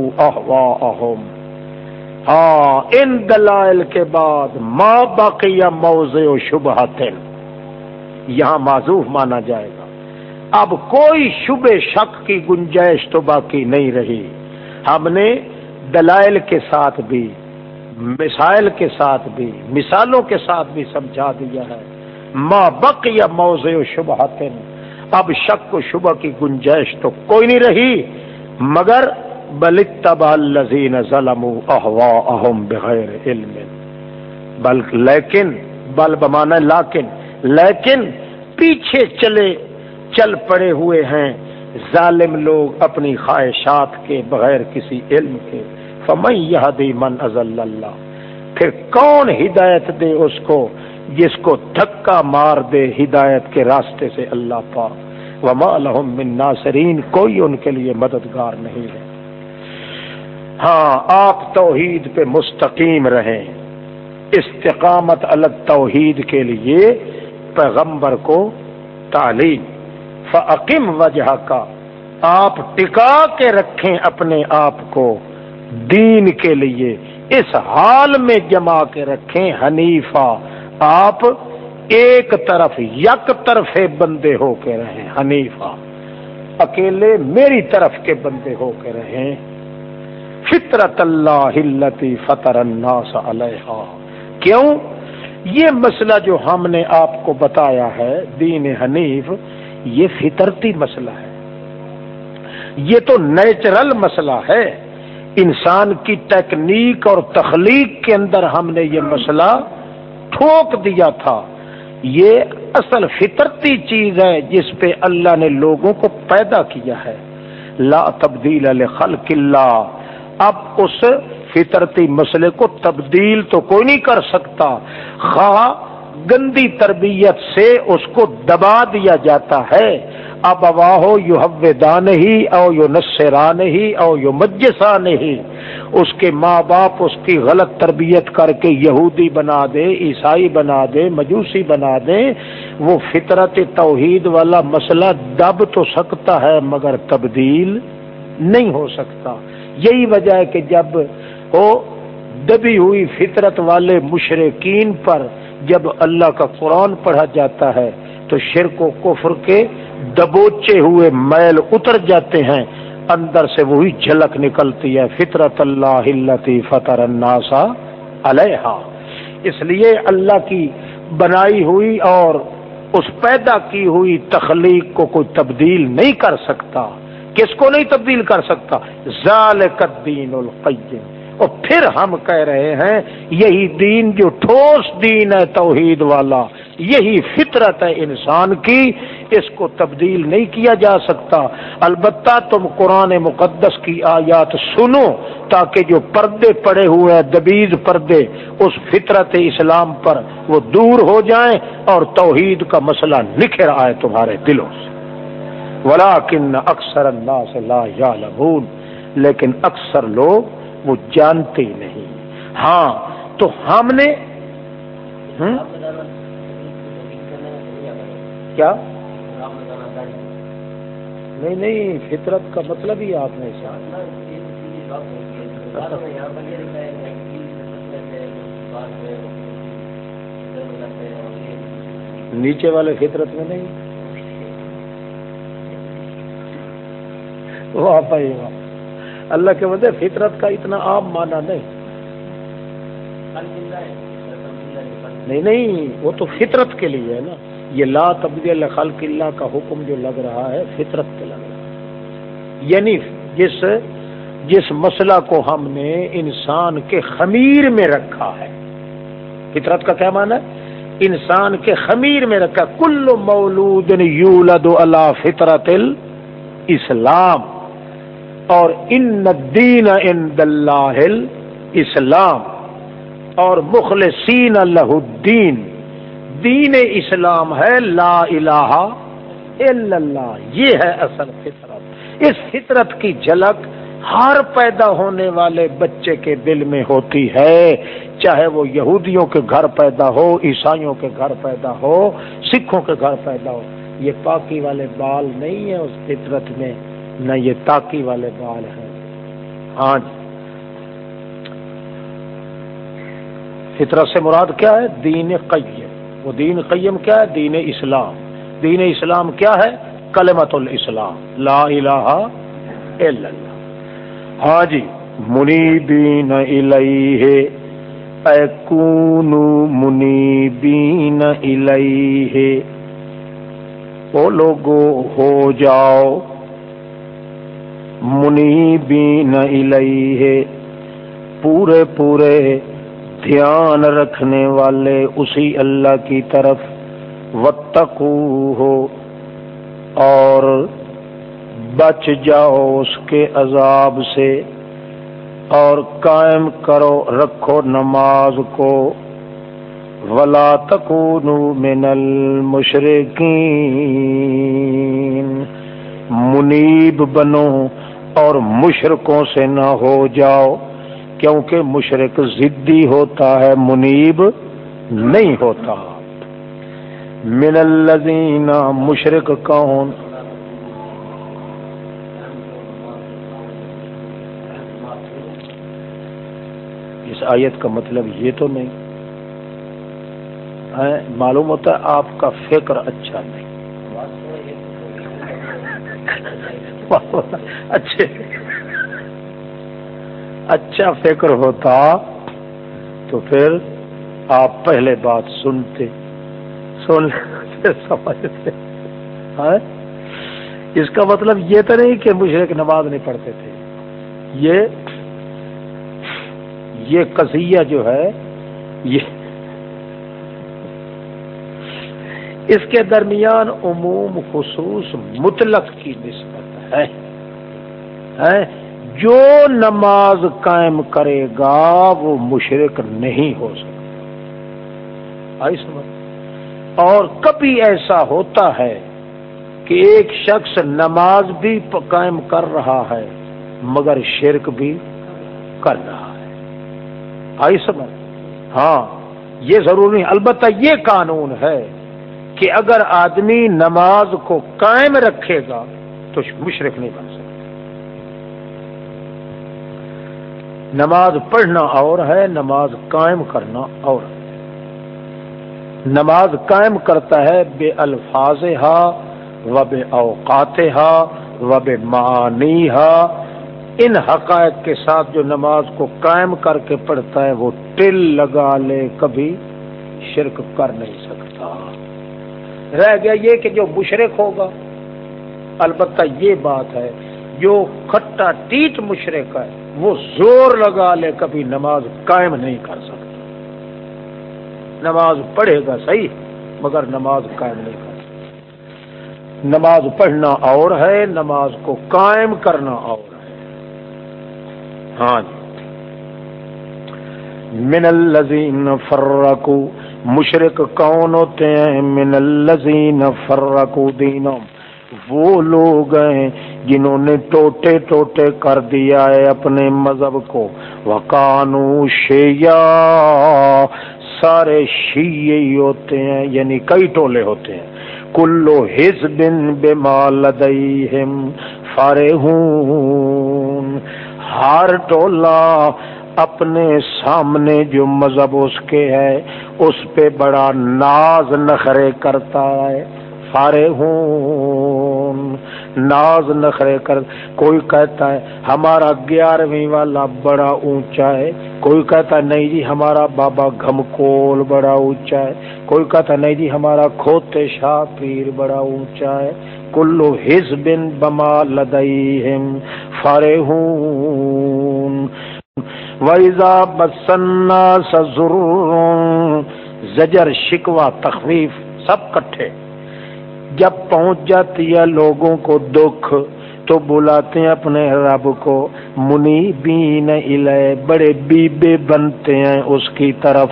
ہاں ان دلائل کے بعد ماں باقی موضع و شبہ یہاں معذوف مانا جائے گا۔ اب کوئی شبہ شک کی گنجائش تو باقی نہیں رہی۔ ہم نے دلائل کے ساتھ بھی مسائل کے ساتھ بھی، مثالوں کے ساتھ بھی سمجھا دیا ہے۔ ماں بک یا موضع و شبہ اب شک و شبہ کی گنجائش تو کوئی نہیں رہی، مگر بلتبا الزین ظلم احوا اہم بغیر علم۔ بلک لیکن، بل بمانا لاکن لیکن پیچھے چلے، چل پڑے ہوئے ہیں۔ ظالم لوگ اپنی خواہشات کے بغیر کسی علم کے۔ فمن یہدی من ازل اللہ پھر کون ہدایت دے اس کو جس کو دھکا مار دے ہدایت کے راستے سے اللہ پاک؟ وما لهم من ناصرین کوئی ان کے لیے مددگار نہیں ہے۔ ہاں آپ توحید پہ مستقیم رہیں۔ استقامت الگ توحید کے لیے پیغمبر کو تعلیم۔ فعقم وجہ کا آپ ٹکا کے رکھیں اپنے آپ کو۔ دین کے لیے اس حال میں جما کے رکھیں حنیفہ، آپ ایک طرف یک طرف بندے ہو کے رہیں حنیفہ، اکیلے میری طرف کے بندے ہو کے رہیں۔ فطرت اللہ فطر الناس علیہ کیوں؟ یہ مسئلہ جو ہم نے آپ کو بتایا ہے دین حنیف، یہ فطرتی مسئلہ ہے۔ یہ تو نیچرل مسئلہ ہے۔ انسان کی ٹیکنیک اور تخلیق کے اندر ہم نے یہ مسئلہ ٹھوک دیا تھا۔ یہ اصل فطرتی چیز ہے جس پہ اللہ نے لوگوں کو پیدا کیا ہے۔ لا تبدیل خلق اللہ۔ اب اس فطرتی مسئلے کو تبدیل تو کوئی نہیں کر سکتا۔ خواہ گندی تربیت سے اس کو دبا دیا جاتا ہے۔ اب اواہو یو دان ہی او یو نسران ہی او یو مجسان ہی اس کے ماں باپ اس کی غلط تربیت کر کے یہودی بنا دے، عیسائی بنا دے، مجوسی بنا دے، وہ فطرت توحید والا مسئلہ دب تو سکتا ہے مگر تبدیل نہیں ہو سکتا۔ یہی وجہ ہے کہ جب وہ دبی ہوئی فطرت والے مشرقین پر جب اللہ کا قرآن پڑھا جاتا ہے تو شرک و کفر کے دبوچے ہوئے میل اتر جاتے ہیں، اندر سے وہی جھلک نکلتی ہے، فطرت اللہ فطر الناسا علیہ اس لیے اللہ کی بنائی ہوئی اور اس پیدا کی ہوئی تخلیق کو کوئی تبدیل نہیں کر سکتا۔ کس کو نہیں تبدیل کر سکتا؟ ذالک الدین القیم۔ اور پھر ہم کہہ رہے ہیں، یہی دین جو ٹھوس دین ہے توحید والا، یہی فطرت ہے انسان کی، اس کو تبدیل نہیں کیا جا سکتا۔ البتہ تم قرآن مقدس کی آیات سنو، تاکہ جو پردے پڑے ہوئے ہیں، دبیز پردے، اس فطرت اسلام پر وہ دور ہو جائیں اور توحید کا مسئلہ نکھر آئے تمہارے دلوں سے۔ ولا کن اکثر اللہ سے لا یا لیکن اکثر لوگ وہ جانتے نہیں۔ ہاں تو ہم نے کیا؟ نہیں نہیں، فطرت کا مطلب ہی آپ نے نیچے والے فطرت میں نہیں۔ وہ آپ اللہ کے وجہ فطرت کا اتنا عام مانا نہیں۔ نہیں نہیں، وہ تو فطرت کے لیے ہے نا۔ یہ لا تبدیل خلق اللہ کا حکم جو لگ رہا ہے، فطرت کے لگ رہا ہے۔ یعنی جس جس مسئلہ کو ہم نے انسان کے خمیر میں رکھا ہے۔ فطرت کا کیا مانا ہے؟ انسان کے خمیر میں رکھا۔ کل مولود یولد اللہ فطرت اسلام اور ان دین اللہ اسلام اور مخلصین اللہ الدین۔ دین اسلام ہے لا الہ الا اللہ۔ یہ ہے اصل فطرت۔ اس فطرت کی جھلک ہر پیدا ہونے والے بچے کے دل میں ہوتی ہے۔ چاہے وہ یہودیوں کے گھر پیدا ہو، عیسائیوں کے گھر پیدا ہو، سکھوں کے گھر پیدا ہو، یہ پاکی والے بال نہیں ہیں اس فطرت میں۔ نہ یہ تاکی والے بال ہیں۔ ہاں جی فطرت سے مراد کیا ہے؟ دین قیم۔ وہ دین قیم کیا ہے؟ دین اسلام۔ دین اسلام کیا ہے؟ کلمت الاسلام۔ لا الہ الا اللہ۔ ہاں جی منی بین الیہ۔ اے کونو منی بین الیہ۔ وہ لوگو ہو جاؤ۔ منی بین پورے پورے دھیان رکھنے والے اسی اللہ کی طرف وتقو ہو اور بچ جاؤ اس کے عذاب سے اور قائم کرو، رکھو نماز کو۔ ولا تکونو من المشرقین منیب بنو اور مشرقوں سے نہ ہو جاؤ، کیونکہ مشرق ضدی ہوتا ہے، منیب نہیں ہوتا۔ من الذین مشرق کون؟ اس آیت کا مطلب یہ تو نہیں۔ معلوم ہوتا ہے آپ کا فکر اچھا نہیں۔ اچھے اچھا فکر ہوتا تو پھر آپ پہلے بات سنتے۔ سن سمجھتے۔ ہاں؟ اس کا مطلب یہ تو نہیں کہ مشرق نماز نہیں پڑھتے تھے۔ یہ یہ قضیہ جو ہے، یہ اس کے درمیان عموم خصوص مطلق کی نسبت ہے۔ جو نماز قائم کرے گا وہ مشرق نہیں ہو سکتا۔ آئی سمجھ اور کبھی ایسا ہوتا ہے کہ ایک شخص نماز بھی قائم کر رہا ہے مگر شرک بھی کر رہا ہے۔ آئی سمجھ ہاں یہ ضروری البتہ یہ قانون ہے کہ اگر آدمی نماز کو قائم رکھے گا تو مشرق نہیں بن سکتا۔ نماز پڑھنا اور ہے، نماز قائم کرنا اور ہے۔ نماز قائم کرتا ہے بے الفاظ ہا و بے اوقات ہا و بے معنی ہا ان حقائق کے ساتھ جو نماز کو قائم کر کے پڑھتا ہے، وہ ٹل لگا لے، کبھی شرک کر نہیں سکتا۔ رہ گیا یہ کہ جو مشرق ہوگا، البتہ یہ بات ہے، جو کھٹا ٹیٹ مشرق ہے، وہ زور لگا لے، کبھی نماز قائم نہیں کر سکتا۔ نماز پڑھے گا صحیح، مگر نماز قائم نہیں کر سکتا۔ نماز پڑھنا اور ہے، نماز کو قائم کرنا اور ہے۔ ہاں جی۔ من الزین فرقو مشرق کون ہوتے ہیں؟ من الزین فرقو دینوں وہ لوگ ہیں جنہوں نے ٹوٹے ٹوٹے کر دیا ہے اپنے مذہب کو۔ وکانو شیا سارے شیعہ ہی ہوتے ہیں یعنی کئی ٹولے ہوتے ہیں۔ کلو ہز بن بے مال فارے ہوں ہر ٹولا اپنے سامنے جو مذہب اس کے ہے، اس پہ بڑا ناز نخرے کرتا ہے۔ فارے ہوں، ناز نخرے کر۔ کوئی کہتا ہے، ہمارا گیارہویں والا بڑا اونچا ہے۔ کوئی کہتا ہے، نہیں جی ہمارا بابا گھمکول بڑا اونچا ہے۔ کوئی کہتا ہے، نہیں جی ہمارا کھوتے شاہ پیر بڑا اونچا ہے۔ کلو ہز بن بما لدئی فارے ہوں۔ ویزا بسنا سزر زجر شکوا تخویف، سب کٹھے۔ جب پہنچ جاتی ہے لوگوں کو دکھ، تو بلاتے ہیں اپنے رب کو منی بین الے بڑے بیبے بنتے ہیں اس کی طرف۔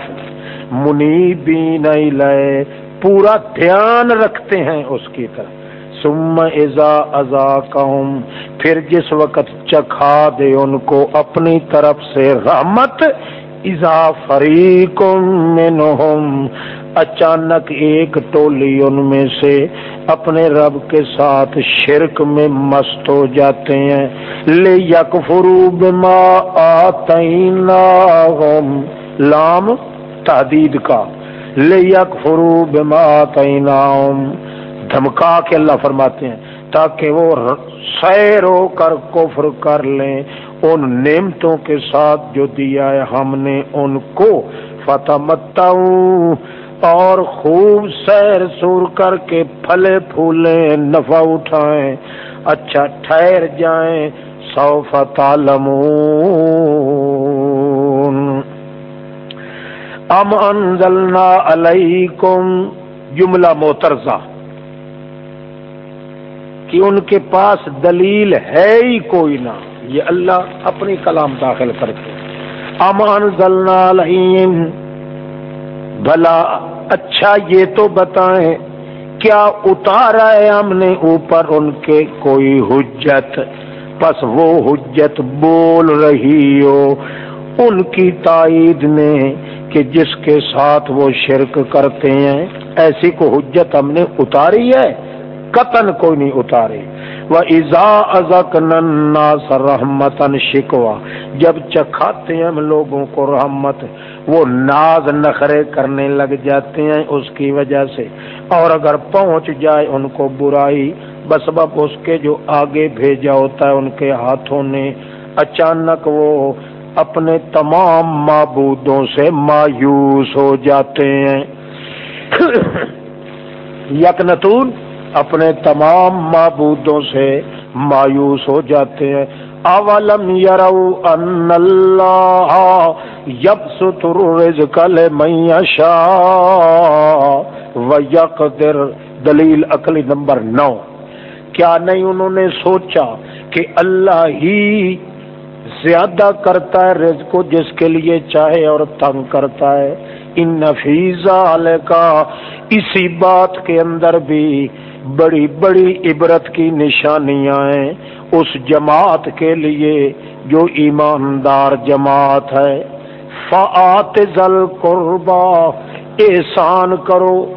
منی بین الے پورا دھیان رکھتے ہیں اس کی طرف۔ سم ازا ازا پھر جس وقت چکھا دے ان کو اپنی طرف سے رحمت ازا فریق منہم، اچانک ایک ٹولی ان میں سے اپنے رب کے ساتھ شرک میں مست ہو جاتے ہیں۔ لے یک فروب لام تحدید کا۔ لے یک فروب دھمکا کے اللہ فرماتے ہیں تاکہ وہ سیر ہو کر کفر کر لیں۔ ان نعمتوں کے ساتھ جو دیا ہے ہم نے ان کو۔ فتح متاؤں اور خوب سیر سور کر کے پھلے پھولے نفع اٹھائیں۔ اچھا ٹھہر جائیں۔ سو فتالم ام انزلنا علیکم جملہ موترزہ کہ ان کے پاس دلیل ہے ہی کوئی نہ۔ یہ اللہ اپنی کلام داخل کرتے ام انزلنا علیہم۔ بھلا اچھا یہ تو بتائیں، کیا اتارا ہے ہم نے اوپر ان کے کوئی حجت؟ بس وہ حجت بول رہی ہو۔ ان کی تائید میں کہ جس کے ساتھ وہ شرک کرتے ہیں، ایسی کو حجت ہم نے اتاری ہے؟ قطن کوئی نہیں اتاری وہ ایزا ازک ننا سر رحمتن شکوا جب چکھاتے ہیں ہم لوگوں کو رحمت، وہ ناز نخرے کرنے لگ جاتے ہیں اس کی وجہ سے۔ اور اگر پہنچ جائے ان کو برائی، بس بب اس کے جو آگے بھیجا ہوتا ہے ان کے ہاتھوں نے، اچانک وہ اپنے تمام معبودوں سے مایوس ہو جاتے ہیں۔ یکنتون اپنے تمام معبودوں سے مایوس ہو جاتے ہیں۔ اولم یرو ان اللہ یبسط الرزق لمن یشاء ویقدر۔ دلیل عقلی نمبر نو۔ کیا نہیں انہوں نے سوچا کہ اللہ ہی زیادہ کرتا ہے رزق کو جس کے لیے چاہے اور تنگ کرتا ہے۔ ان نفیزہ کا اسی بات کے اندر بھی بڑی بڑی عبرت کی نشانیاں ہیں اس جماعت کے لیے جو ایماندار جماعت ہے۔ فعت ذل قربا احسان کرو۔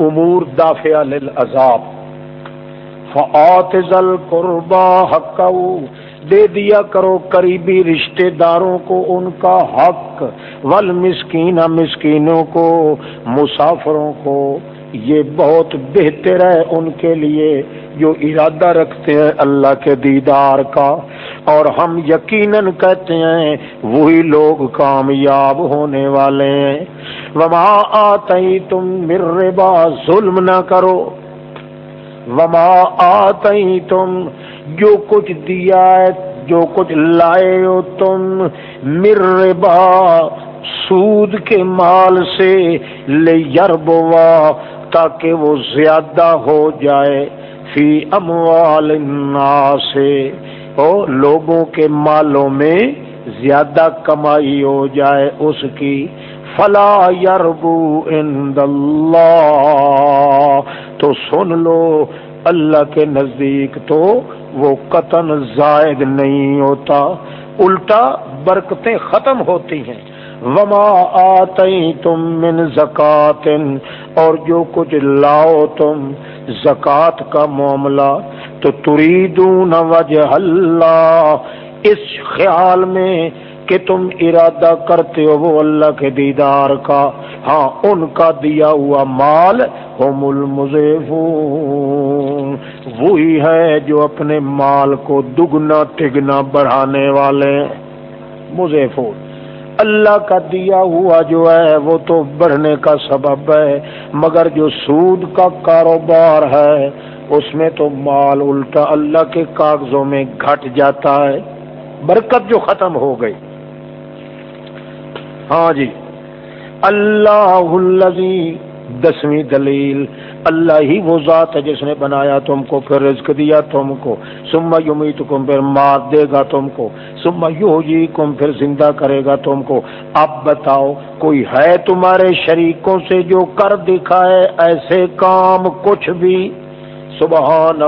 امور دافع للعذاب۔ فعت ذل قربا حق دے دیا کرو۔ قریبی رشتہ داروں کو ان کا حق۔ ول مسکین مسکینوں کو، مسافروں کو۔ یہ بہت بہتر ہے ان کے لیے جو ارادہ رکھتے ہیں اللہ کے دیدار کا۔ اور ہم یقیناً کہتے ہیں وہی لوگ کامیاب ہونے والے ہیں۔ وما آتے تم مربا ظلم نہ کرو۔ وما آتے تم جو کچھ دیا ہے، جو کچھ لائے ہو تم مربا سود کے مال سے لے یربوا تاکہ وہ زیادہ ہو جائے فی اموال الناس اور لوگوں کے مالوں میں زیادہ کمائی ہو جائے اس کی۔ فلا یربو عند اللہ۔ تو سن لو، اللہ کے نزدیک تو وہ قطن زائد نہیں ہوتا۔ الٹا برکتیں ختم ہوتی ہیں۔ وما آتے تم من زکات اور جو کچھ لاؤ تم، زکات کا معاملہ۔ تو تریدون وجہ اللہ اس خیال میں کہ تم ارادہ کرتے ہو وہ اللہ کے دیدار کا۔ ہاں ان کا دیا ہوا مال ہوم المزیف وہی ہے جو اپنے مال کو دگنا، تگنا، بڑھانے والے۔ مزیفون۔ اللہ کا دیا ہوا جو ہے وہ تو بڑھنے کا سبب ہے، مگر جو سود کا کاروبار ہے، اس میں تو مال الٹا اللہ کے کاغذوں میں گھٹ جاتا ہے۔ برکت جو ختم ہو گئی۔ ہاں جی۔ اللہ دسویں دلیل۔ اللہ ہی وہ ذات ہے جس نے بنایا تم کو، پھر رزق دیا تم کو۔ سما یومی کم پھر مار دے گا تم کو۔ سما یو جی کم پھر زندہ کرے گا تم کو۔ اب بتاؤ، کوئی ہے تمہارے شریکوں سے جو کر دکھائے ایسے کام؟ کچھ بھی۔ سبحان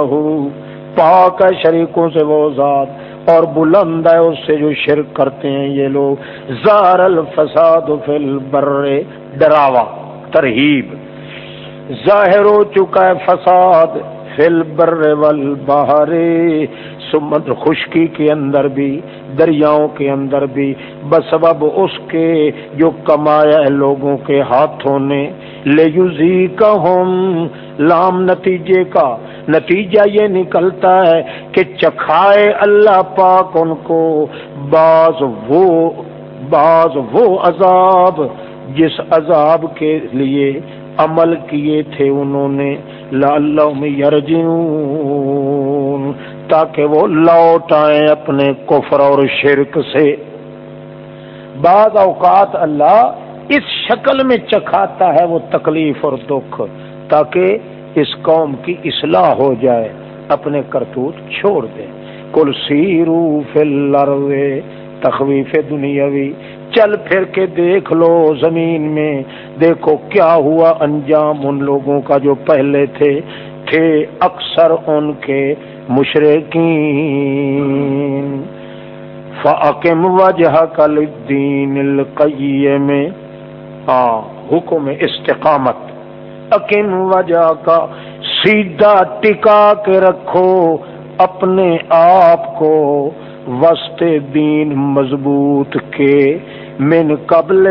پاک ہے شریکوں سے وہ ذات۔ اور بلند ہے اس سے جو شرک کرتے ہیں یہ لوگ۔ زار الفساد فی البر، ڈراوا، ترہیب۔ ظاہر ہو چکا ہے فساد، فل بر والبحر سمندر خشکی کے اندر بھی، دریاؤں کے اندر بھی۔ بسبب اس کے جو کمایا ہے لوگوں کے ہاتھوں نے۔ لے یوزی کا ہوم لام نتیجے کا۔ نتیجہ یہ نکلتا ہے کہ چکھائے اللہ پاک ان کو۔ بعض وہ بعض وہ عذاب جس عذاب کے لیے عمل کیے تھے انہوں نے لال یرجون تاکہ وہ لوٹ آئے اپنے کفر اور شرک سے۔ بعض اوقات اللہ اس شکل میں چکھاتا ہے وہ تکلیف اور دکھ، تاکہ اس قوم کی اصلاح ہو جائے، اپنے کرتوت چھوڑ دیں۔ کل سیرو فل تخویف دنیاوی چل پھر کے دیکھ لو زمین میں۔ دیکھو کیا ہوا انجام ان لوگوں کا جو پہلے تھے تھے اکثر ان کے مشرقین۔ فاقم وجہ کل دین القیم۔ ہاں حکم استقامت۔ اکم وجہ کا سیدھا ٹکا کے رکھو اپنے آپ کو۔ وسط دین مضبوط کے۔ من قبل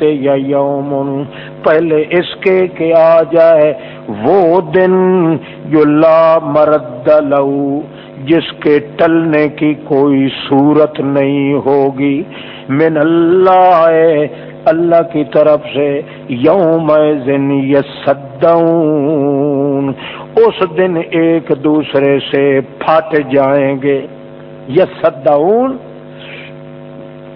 یا یوم، پہلے اس کے کہ آ جائے وہ دن جو لا مرد لو جس کے ٹلنے کی کوئی صورت نہیں ہوگی۔ من اللہ اللہ کی طرف سے یوم دن اس دن ایک دوسرے سے پھٹ جائیں گے۔ یس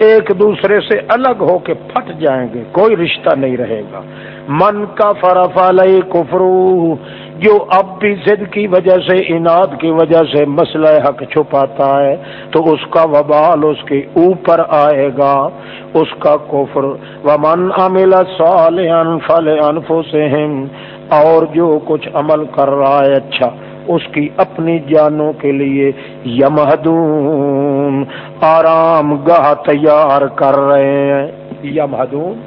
ایک دوسرے سے الگ ہو کے پھٹ جائیں گے، کوئی رشتہ نہیں رہے گا۔ من کا فرف علیہ کفرو جو اب بھی ضد کی وجہ سے، اناد کی وجہ سے مسئلہ حق چھپاتا ہے، تو اس کا وبال اس کے اوپر آئے گا۔ اس کا کفر، ومن عمل صالحا فلانفسهم اور جو کچھ عمل کر رہا ہے اچھا۔ اس کی اپنی جانوں کے لیے یمہدون، آرام گاہ تیار کر رہے ہیں۔ یمہدون،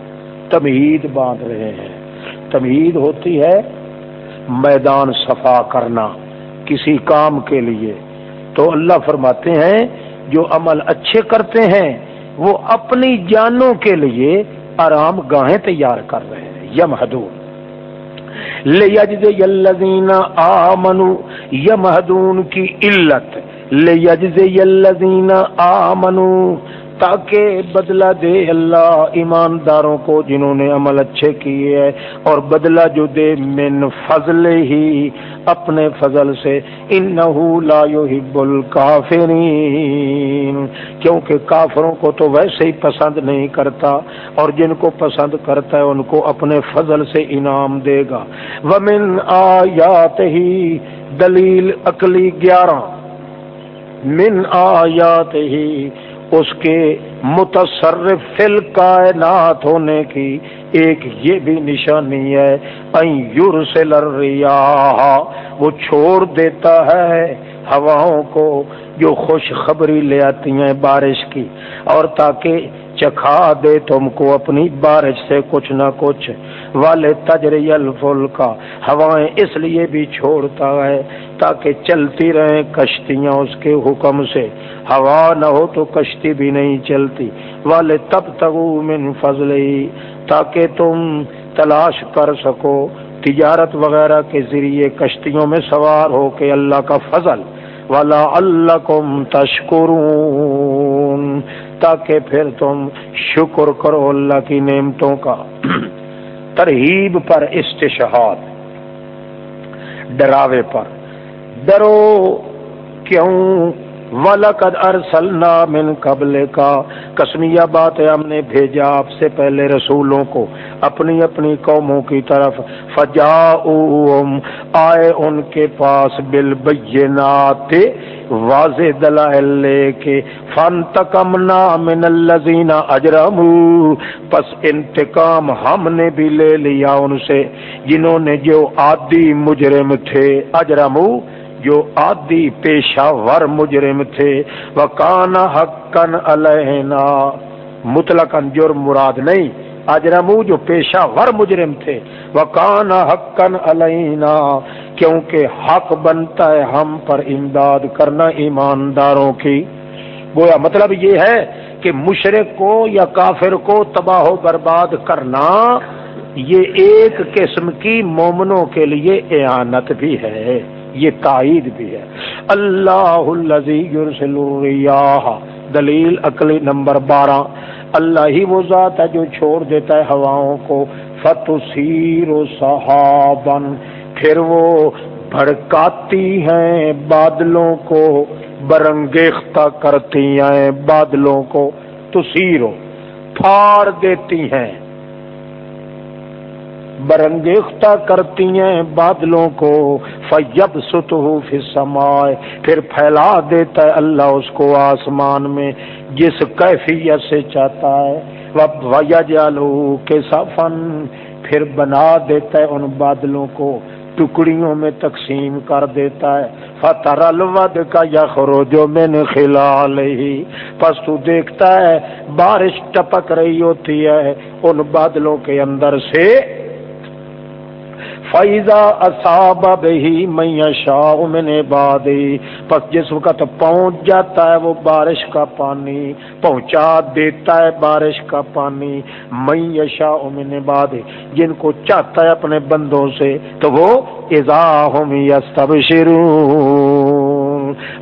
تمہید باندھ رہے ہیں۔ تمہید ہوتی ہے میدان صفا کرنا کسی کام کے لیے۔ تو اللہ فرماتے ہیں، جو عمل اچھے کرتے ہیں، وہ اپنی جانوں کے لیے آرام گاہیں تیار کر رہے ہیں۔ یم حدون الذین آمنو یم حدون کی علت الذین آمنو تاکہ بدلہ دے اللہ ایمانداروں کو جنہوں نے عمل اچھے کیے ہے اور بدلہ جو دے من فضل ہی، اپنے فضل سے۔ انہو لا یحب الکافرین، کیونکہ کافروں کو تو ویسے ہی پسند نہیں کرتا، اور جن کو پسند کرتا ہے ان کو اپنے فضل سے انعام دے گا۔ ومن آیات ہی دلیل اقلی گیارہ۔ من آیات ہی اس کے متصرف فل کائنات ہونے کی ایک یہ بھی نشانی ہے یور سے وہ چھوڑ دیتا ہے ہواؤں کو جو خوشخبری لے آتی ہیں بارش کی، اور تاکہ چکھا دے تم کو اپنی بارش سے کچھ نہ کچھ۔ والے تجری الفل کا ہوائیں اس لیے بھی چھوڑتا ہے تاکہ چلتی رہیں کشتیاں اس کے حکم سے۔ ہوا نہ ہو تو کشتی بھی نہیں چلتی۔ والے تب تک من فضل تاکہ تم تلاش کر سکو۔ تجارت وغیرہ کے ذریعے کشتیوں میں سوار ہو کے اللہ کا فضل۔ والا اللہ کم تشکرون۔ تاکہ پھر تم شکر کرو اللہ کی نعمتوں کا۔ ترہیب پر استشہاد۔ ڈراوے پر۔ ڈرو کیوں وَلَقَدْ أَرْسَلْنَا مِن قبل کا کسمیہ بات ہے ہم نے بھیجا آپ سے پہلے رسولوں کو، اپنی اپنی قوموں کی طرف۔ فجاؤہم، آئے ان کے پاس بالبینات، واضح دلائل لے کے۔ فانتقمنا من الذین اجرموا پس انتقام ہم نے بھی لے لیا ان سے، جنہوں نے جو عادی مجرم تھے۔ اجرمو جو آدی پیشہ ور مجرم تھے وہ حقن علینا مطلق جرم مراد نہیں اجرمو جو پیشہ ور مجرم تھے۔ وہ حقن علینا کیونکہ حق بنتا ہے ہم پر امداد کرنا ایمانداروں کی۔ گویا مطلب یہ ہے کہ مشرق کو یا کافر کو تباہ و برباد کرنا، یہ ایک قسم کی مومنوں کے لیے اعانت بھی ہے۔ یہ تائید بھی ہے۔ اللہ الریاح، دلیل عقلی نمبر بارہ۔ اللہ ہی وہ ذات ہے جو چھوڑ دیتا ہے ہواؤں کو۔ فتح و صحابن پھر وہ بھڑکاتی ہیں بادلوں کو، برنگیختہ کرتی ہیں بادلوں کو۔ تسیرو پھاڑ دیتی ہیں۔ برنگیختہ کرتی ہیں بادلوں کو فیب ستو سمائے پھر پھیلا دیتا ہے اللہ اس کو آسمان میں، جس کیفیت سے چاہتا ہے۔ جالو کے سفن پھر بنا دیتا ہے ان بادلوں کو، ٹکڑیوں میں تقسیم کر دیتا ہے۔ فتر الود کا یخرو جو میں نے کھلا ہی پس تو دیکھتا ہے بارش ٹپک رہی ہوتی ہے ان بادلوں کے اندر سے۔ فائزہ اصاب بہی میں شاہ من بادی پس جس وقت پہنچ جاتا ہے وہ بارش کا پانی، پہنچا دیتا ہے بارش کا پانی میں شاہ من بادی جن کو چاہتا ہے اپنے بندوں سے، تو وہ اضاحم یستبشرون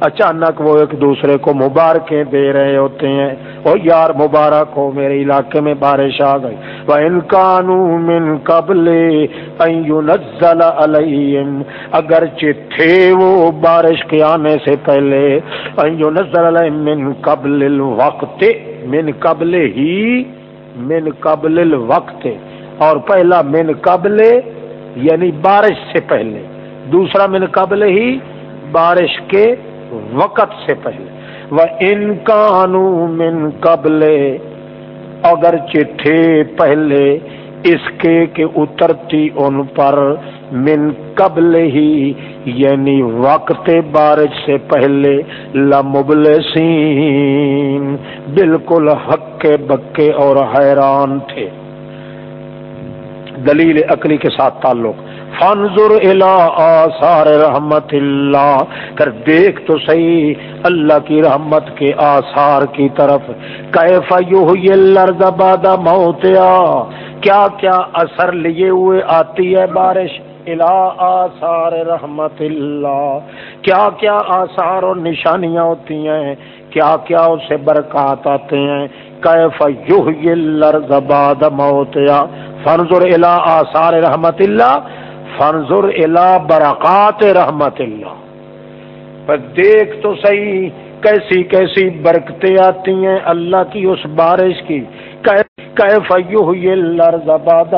اچانک وہ ایک دوسرے کو مبارکیں دے رہے ہوتے ہیں۔ اور یار مبارک ہو، میرے علاقے میں بارش آ گئی۔ وہ ان قبل علیہم اگرچہ تھے وہ بارش کے آنے سے پہلے۔ نزل علیہم من قبل الوقت، من قبل ہی، من قبل الوقت۔ اور پہلا من قبل یعنی بارش سے پہلے۔ دوسرا من قبل ہی بارش کے وقت سے پہلے۔ وہ ان کانو من قبل اگر چٹھے پہلے، اس کے کہ اترتی ان پر۔ من قبل ہی یعنی وقت بارش سے پہلے لمبلسین بالکل حق کے بکے اور حیران تھے۔ دلیل عقلی کے ساتھ تعلق۔ فانظر الى آثار رحمت اللہ۔ کر دیکھ تو صحیح، اللہ کی رحمت کے آثار کی طرف۔ کیف یحیی الارض بعد موتها کیا کیا اثر لیے ہوئے آتی ہے بارش؟ الا آثار رحمت اللہ۔ کیا کیا آثار اور نشانیاں ہوتی ہیں؟ کیا کیا اسے برکات آتے ہیں؟ کیف یحیی الارض بعد موتها فانظر الى آثار رحمت اللہ۔ فانظر الى برکات رحمت اللہ۔ پر دیکھ تو صحیح کیسی کیسی برکتیں آتی ہیں اللہ کی اس بارش کی۔ کیف یحیی بعد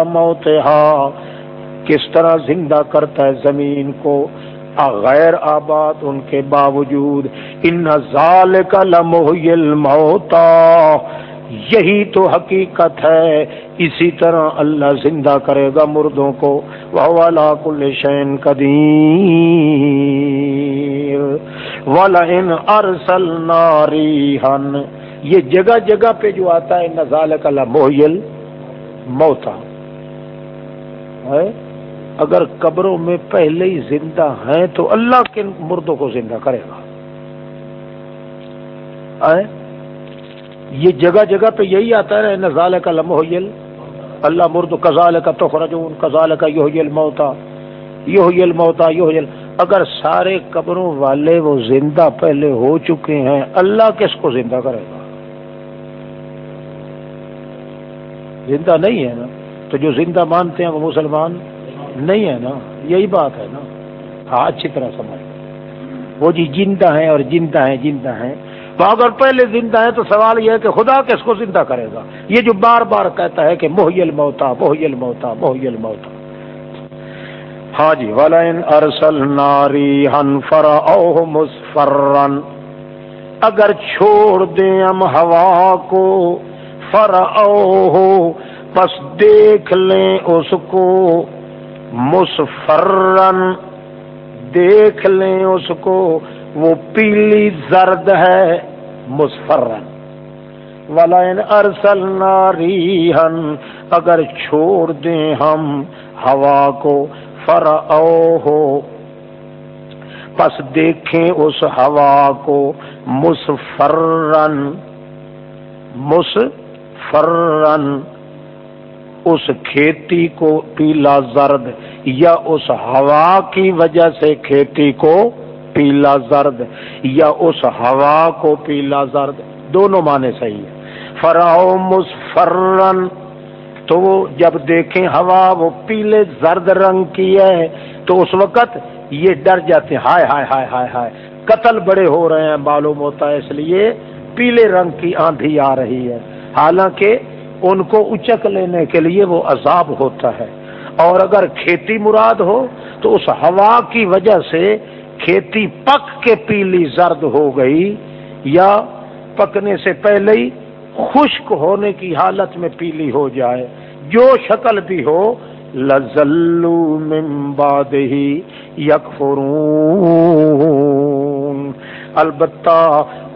کس طرح زندہ کرتا ہے زمین کو۔ غیر آباد ان کے باوجود۔ ان ذالک لمحی الموتا۔ یہی تو حقیقت ہے۔ اسی طرح اللہ زندہ کرے گا مردوں کو۔ وَوَلَا كُلِّ شَيْن قَدِيرٌ۔ وَلَئِنْ أَرْسَلْنَا رِيحًا۔ یہ جگہ جگہ پہ جو آتا ہے، نزالک لمحی الموتا ہے؟ اگر قبروں میں پہلے ہی زندہ ہیں تو اللہ کن مردوں کو زندہ کرے گا۔ آئے؟ یہ جگہ جگہ پہ یہی آتا ہے نزال کا لمحل اللہ مرد کزال کا تخرجون کزال کا یہ الموتا یہ الموتا یہ اگر سارے قبروں والے وہ زندہ پہلے ہو چکے ہیں، اللہ کس کو زندہ کرے گا؟ زندہ نہیں ہے نا؟ تو جو زندہ مانتے ہیں وہ مسلمان نہیں ہے نا؟ یہی بات ہے نا؟ ہاں اچھی طرح سمجھ وہ جی زندہ ہیں اور زندہ ہیں زندہ ہیں۔ تو اگر پہلے زندہ ہے تو سوال یہ ہے کہ خدا کس کو زندہ کرے گا؟ یہ جو بار بار کہتا ہے کہ موہی الموتا موہی الموتا موہی الموتا ہاں جی ولین ارسل ناری ہن فر مسفرن اگر چھوڑ دیں ہم ہوا کو فر او پس دیکھ لیں اس کو۔ مسفرن دیکھ لیں اس کو۔ وہ پیلی زرد ہے مسفرن ولین ارسل ناریہن اگر چھوڑ دیں ہم ہوا کو فر ہو پس دیکھیں اس ہوا کو مسفرن مسفرن اس کھیتی کو پیلا زرد، یا اس ہوا کی وجہ سے کھیتی کو پیلا زرد یا اس ہوا کو پیلا زرد، دونوں معنی صحیح ہے فراؤ مسفرن تو وہ جب دیکھیں ہوا وہ پیلے زرد رنگ کی ہے، تو اس وقت یہ ڈر جاتے ہیں، ہائے ہائے ہائے ہائے ہائے۔ قتل بڑے ہو رہے ہیں، معلوم ہوتا ہے، اس لیے پیلے رنگ کی آندھی آ رہی ہے۔ حالانکہ ان کو اچک لینے کے لیے وہ عذاب ہوتا ہے۔ اور اگر کھیتی مراد ہو، تو اس ہوا کی وجہ سے کھیتی پک کے پیلی زرد ہو گئی یا پکنے سے پہلے ہی خشک ہونے کی حالت میں پیلی ہو جائے۔ جو شکل بھی ہو، لزلو من بعد ہی یکفرون البتہ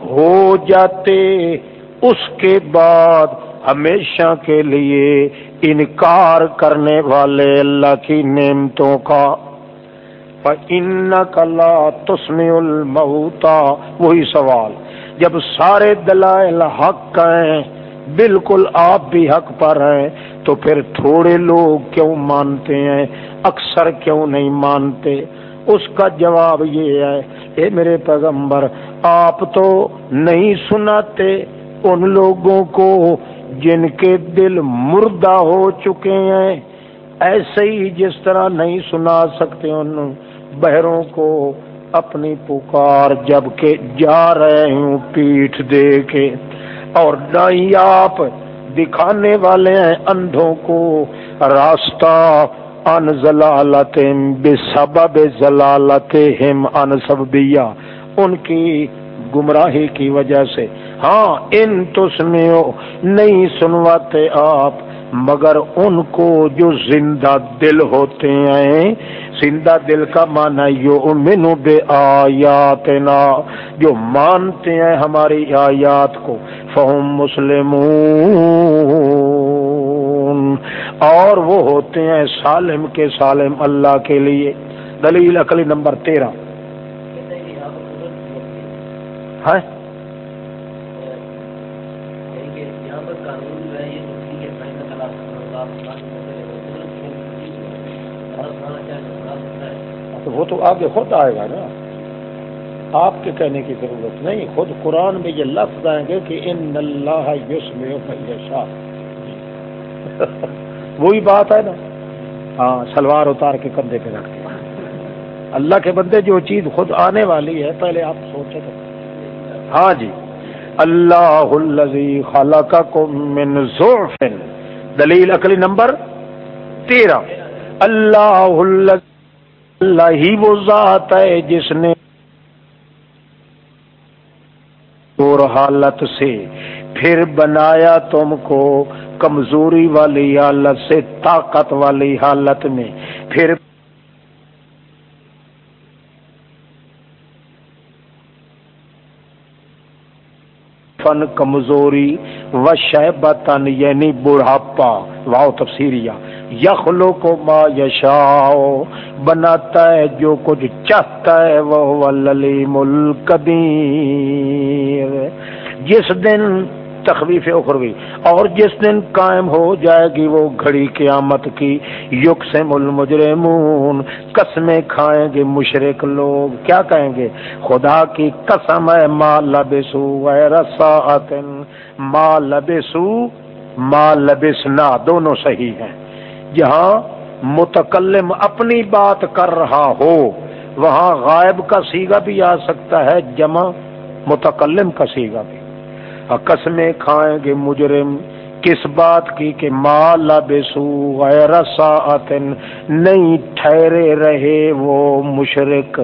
ہو جاتے اس کے بعد ہمیشہ کے لیے انکار کرنے والے اللہ کی نعمتوں کا ان کلا تسم الموتا وہی سوال۔ جب سارے دلائل حق ہیں، بالکل آپ بھی حق پر ہیں، تو پھر تھوڑے لوگ کیوں مانتے ہیں؟ اکثر کیوں نہیں مانتے؟ اس کا جواب یہ ہے، اے میرے پیغمبر، آپ تو نہیں سناتے ان لوگوں کو جن کے دل مردہ ہو چکے ہیں۔ ایسے ہی جس طرح نہیں سنا سکتے ان بہروں کو اپنی پکار جبکہ جا رہے ہوں پیٹھ دے کے اور نہیں آپ دکھانے والے ہیں اندھوں کو، راستہ ان ضلالت بے سبب ضلالت ہم ان سببیہ۔ ان کی گمراہی کی وجہ سے۔ ہاں ان تسمیو نہیں سنواتے آپ، مگر ان کو جو زندہ دل ہوتے ہیں زندہ دل کا مانا یو امن بے آیات جو مانتے ہیں ہماری آیات کو، فہم مسلم اور وہ ہوتے ہیں سالم کے سالم اللہ کے لیے۔ دلیل اکلی نمبر تیرہ۔ ہے تو وہ تو آگے خود آئے گا نا۔ آپ کے کہنے کی ضرورت نہیں، خود قرآن میں یہ لفظ آئیں گے کہ ان اللہ یسم شاہ وہی بات ہے نا۔ ہاں سلوار اتار کے کندھے پہ رکھتے اللہ کے بندے جو چیز خود آنے والی ہے، پہلے آپ سوچے تھے ہاں جی۔ اللہ الذی خلقکم من ضعف دلیل عقلی نمبر تیرہ۔ اللہ اللہ ہی وہ ذات ہے جس نے اور حالت سے پھر بنایا تم کو، کمزوری والی حالت سے، طاقت والی حالت میں۔ پھر فن کمزوری و شہبتن یعنی بڑھاپا۔ واؤ تفسیریا یخلو کو ما یشاؤ بناتا ہے جو کچھ چاہتا ہے وہ العلیم القدیر۔ جس دن تخویف اخروی اور جس دن قائم ہو جائے گی وہ گھڑی قیامت کی یق سے مل مجرمون قسمیں کھائیں گے مشرق لوگ۔ کیا کہیں گے؟ خدا کی قسم ہے، ما لبسو رساعت ما لبسو ما لبسنا، دونوں صحیح ہیں۔ جہاں متکلم اپنی بات کر رہا ہو، وہاں غائب کا سیگا بھی آ سکتا ہے، جمع متکلم کا سیگا بھی۔ قسمیں کھائیں گے مجرم کس بات کی کہ مالا بےسو غیر ساعتن، نہیں ٹھہرے رہے وہ مشرق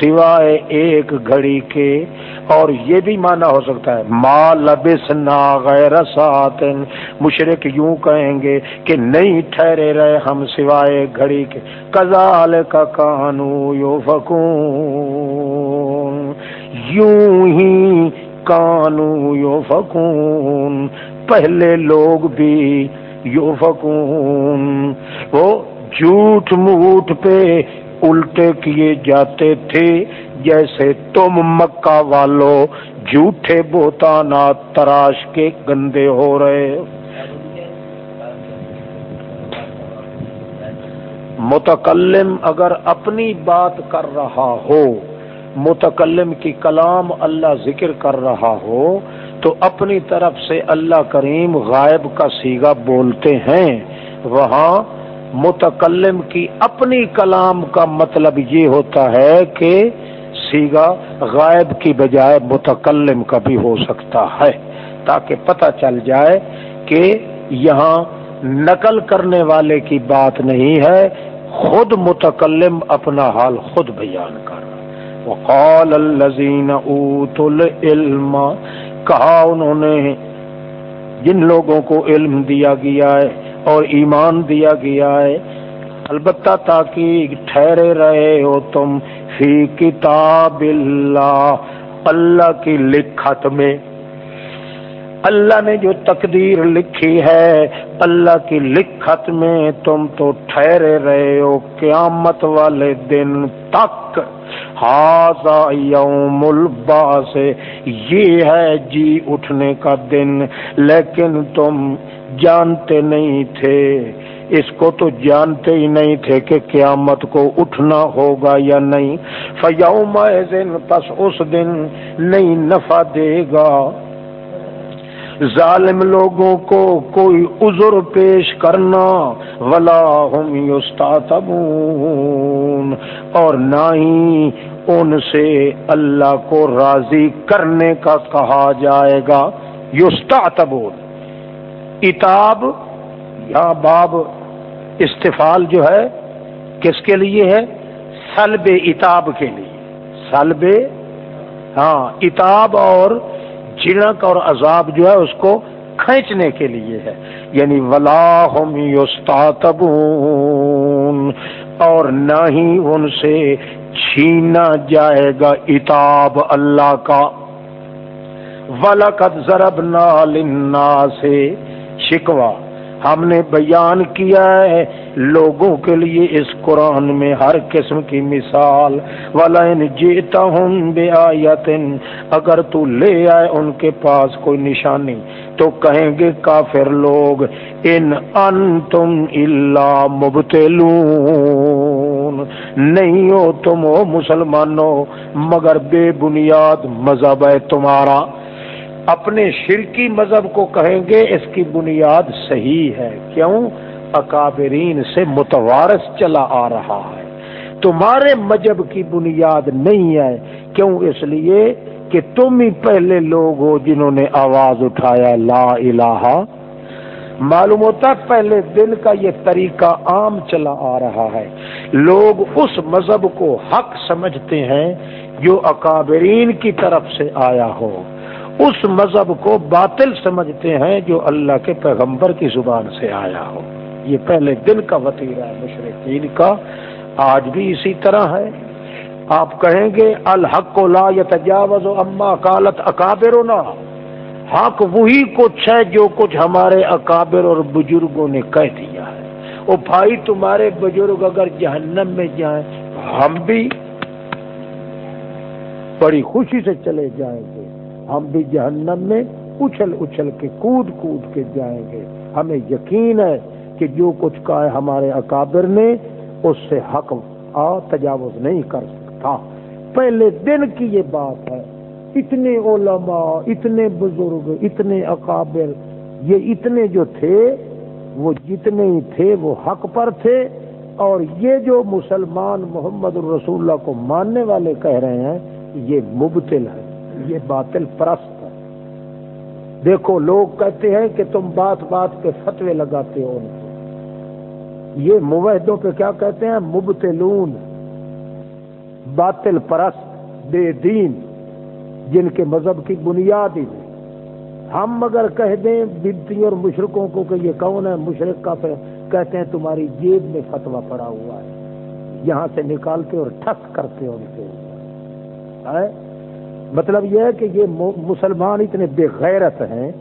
سوائے ایک گھڑی کے۔ اور یہ بھی مانا ہو سکتا ہے ما لبسنا غیر ساعتن۔ مشرق یوں کہیں گے کہ نہیں ٹھہرے رہے ہم سوائے گھڑی کے۔ کزال کا کانو یو فکون یوں ہی کانو یو فکون پہلے لوگ بھی یو فکون وہ جھوٹ موٹ پہ الٹے کیے جاتے تھے، جیسے تم مکہ والو جھوٹے بوتانا تراش کے گندے ہو رہے۔ متکلم اگر اپنی بات کر رہا ہو، متکلم کی کلام اللہ ذکر کر رہا ہو تو اپنی طرف سے اللہ کریم غائب کا سیگا بولتے ہیں۔ وہاں متکلم کی اپنی کلام کا مطلب یہ ہوتا ہے کہ سیگا غائب کی بجائے متکلم کا بھی ہو سکتا ہے، تاکہ پتہ چل جائے کہ یہاں نقل کرنے والے کی بات نہیں ہے، خود متکلم اپنا حال خود بیان کر۔ وقال الذين اوتوا العلم کہا انہوں نے، جن لوگوں کو علم دیا گیا ہے اور ایمان دیا گیا ہے، البتہ تاکہ ٹھہرے رہے ہو تم فی کتاب اللہ اللہ کی لکھت میں۔ اللہ نے جو تقدیر لکھی ہے، اللہ کی لکھت میں تم تو ٹھہرے رہے ہو قیامت والے دن تک۔ ہاضا یوم الباس یہ ہے جی اٹھنے کا دن، لیکن تم جانتے نہیں تھے۔ اس کو تو جانتے ہی نہیں تھے کہ قیامت کو اٹھنا ہوگا یا نہیں۔ فیوم دن پس اس دن نہیں نفع دے گا۔ ظالم لوگوں کو کوئی عذر پیش کرنا، ولا ہم یستعتبون، اور نہ ہی ان سے اللہ کو راضی کرنے کا کہا جائے گا۔ یستعتبون، اتاب یا باب استفال جو ہے، کس کے لیے ہے؟ سلب اتاب کے لیے۔ سلب ہاں اتاب اور جھڑک اور عذاب جو ہے اس کو کھینچنے کے لیے ہے۔ یعنی ولا ہم اور نہ ہی ان سے چھینا جائے گا اتاب اللہ کا۔ ولقد ضربنا للناس سے شکوا ہم نے بیان کیا ہے لوگوں کے لیے اس قرآن میں ہر قسم کی مثال۔ ولین جیتا ہوں بے آیتن اگر تو لے آئے ان کے پاس کوئی نشانی، تو کہیں گے کافر لوگ، ان انتم الا مبتلون نہیں ہو تم ہو مسلمانوں، مگر بے بنیاد مذہب ہے تمہارا۔ اپنے شرکی مذہب کو کہیں گے اس کی بنیاد صحیح ہے۔ کیوں؟ اکابرین سے متوارث چلا آ رہا ہے۔ تمہارے مذہب کی بنیاد نہیں ہے۔ کیوں؟ اس لیے کہ تم ہی پہلے لوگ ہو جنہوں نے آواز اٹھایا لا الہ۔ معلوم ہوتا پہلے دن کا یہ طریقہ عام چلا آ رہا ہے۔ لوگ اس مذہب کو حق سمجھتے ہیں جو اکابرین کی طرف سے آیا ہو۔ اس مذہب کو باطل سمجھتے ہیں جو اللہ کے پیغمبر کی زبان سے آیا ہو۔ یہ پہلے دن کا وطیرہ ہے مشرقین کا، آج بھی اسی طرح ہے۔ آپ کہیں گے، الحق لا یتجاوز اما کالت اکابر حق وہی کچھ ہے جو کچھ ہمارے اکابر اور بزرگوں نے کہہ دیا ہے۔ وہ بھائی، تمہارے بزرگ اگر جہنم میں جائیں، ہم بھی بڑی خوشی سے چلے جائیں گے۔ ہم بھی جہنم میں اچھل اچھل کے کود کود کے جائیں گے۔ ہمیں یقین ہے کہ جو کچھ کہا ہے ہمارے اکابر نے، اس سے حق آ، تجاوز نہیں کر سکتا۔ پہلے دن کی یہ بات ہے۔ اتنے علماء، اتنے بزرگ، اتنے اکابر، یہ اتنے جو تھے، وہ جتنے ہی تھے، وہ حق پر تھے۔ اور یہ جو مسلمان محمد الرسول اللہ کو ماننے والے کہہ رہے ہیں، یہ مبتل ہے یہ باطل پرست ہے۔ دیکھو، لوگ کہتے ہیں کہ تم بات بات پہ فتوے لگاتے ہو۔ ان کو یہ موحدوں پہ کیا کہتے ہیں؟ مبتلون، باطل پرست، بے دین، جن کے مذہب کی بنیاد ہی نہیں۔ ہم اگر کہہ دیں بنتی اور مشرقوں کو کہ یہ کون ہے؟ مشرق کا پہ کہتے ہیں تمہاری جیب میں فتوا پڑا ہوا ہے۔ یہاں سے نکالتے اور ٹھس کرتے ان کے مطلب یہ ہے کہ یہ مسلمان اتنے بے غیرت ہیں،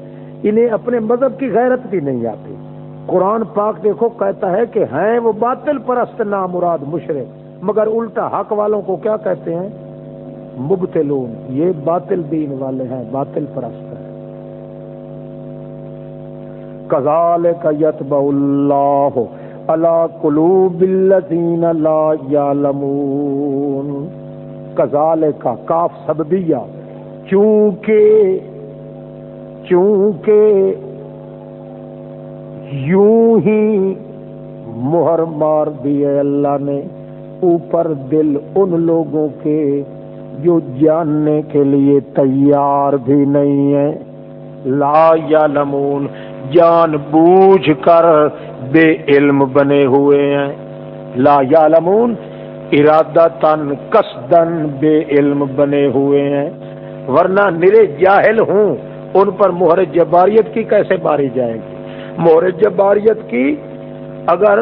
انہیں اپنے مذہب کی غیرت بھی نہیں آتی۔ قرآن پاک دیکھو، کہتا ہے کہ ہیں وہ باطل پرست، نامراد مشرق، مگر الٹا حق والوں کو کیا کہتے ہیں؟ مبتلون۔ یہ باطل دین والے ہیں، باطل پرست ہیں۔ کزال کا یتب اللہ اللہ قلوب الذین لا یعلمون۔ کزال کا کاف سببیا چونکہ چونکہ یوں ہی مہر مار دیے اللہ نے، اوپر دل ان لوگوں کے جو جاننے کے لیے تیار بھی نہیں ہے لا یا لمون جان بوجھ کر بے علم بنے ہوئے ہیں۔ لا یا لمون ارادہ تن کس دن بے علم بنے ہوئے ہیں۔ ورنہ نرے جاہل ہوں، ان پر مہر جباریت کی کیسے ماری جائے گی؟ مہر جباریت کی اگر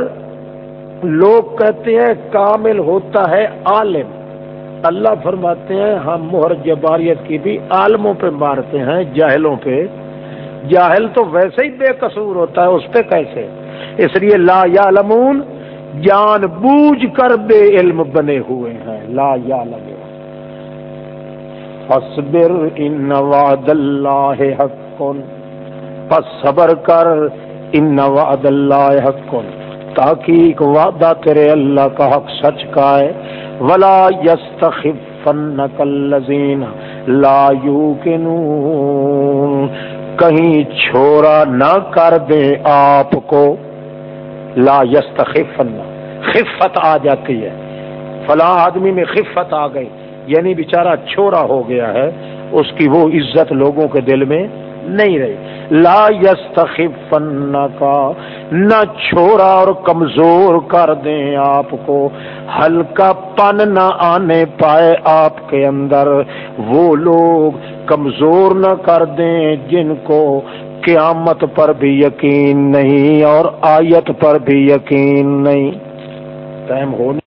لوگ کہتے ہیں کامل ہوتا ہے عالم، اللہ فرماتے ہیں ہم مہر جباریت کی بھی عالموں پہ مارتے ہیں، جاہلوں پہ۔ جاہل تو ویسے ہی بے قصور ہوتا ہے، اس پہ کیسے؟ اس لیے لا یا لمون جان بوجھ کر بے علم بنے ہوئے ہیں۔ لا یا لگے فصبر ان وعد اللہ حق۔ پس صبر کر ان وعد اللہ حق۔ تاکہ وعدہ تیرے اللہ کا حق سچ کا ہے۔ ولا یستخفنک الذین لا یوقنون کہیں چھوڑا نہ کر دے آپ کو۔ لا یست خفت آ جاتی ہے. فلاں آدمی میں خفت آ گئی. یعنی بیچارہ چھوڑا ہو گیا ہے. اس کی وہ عزت لوگوں کے دل میں نہیں رہی. لا یستخفن کا نہ چھوڑا اور کمزور کر دیں آپ کو. ہلکا پن نہ آنے پائے آپ کے اندر. وہ لوگ کمزور نہ کر دیں جن کو قیامت پر بھی یقین نہیں اور آیت پر بھی یقین نہیں۔ ٹائم ہونے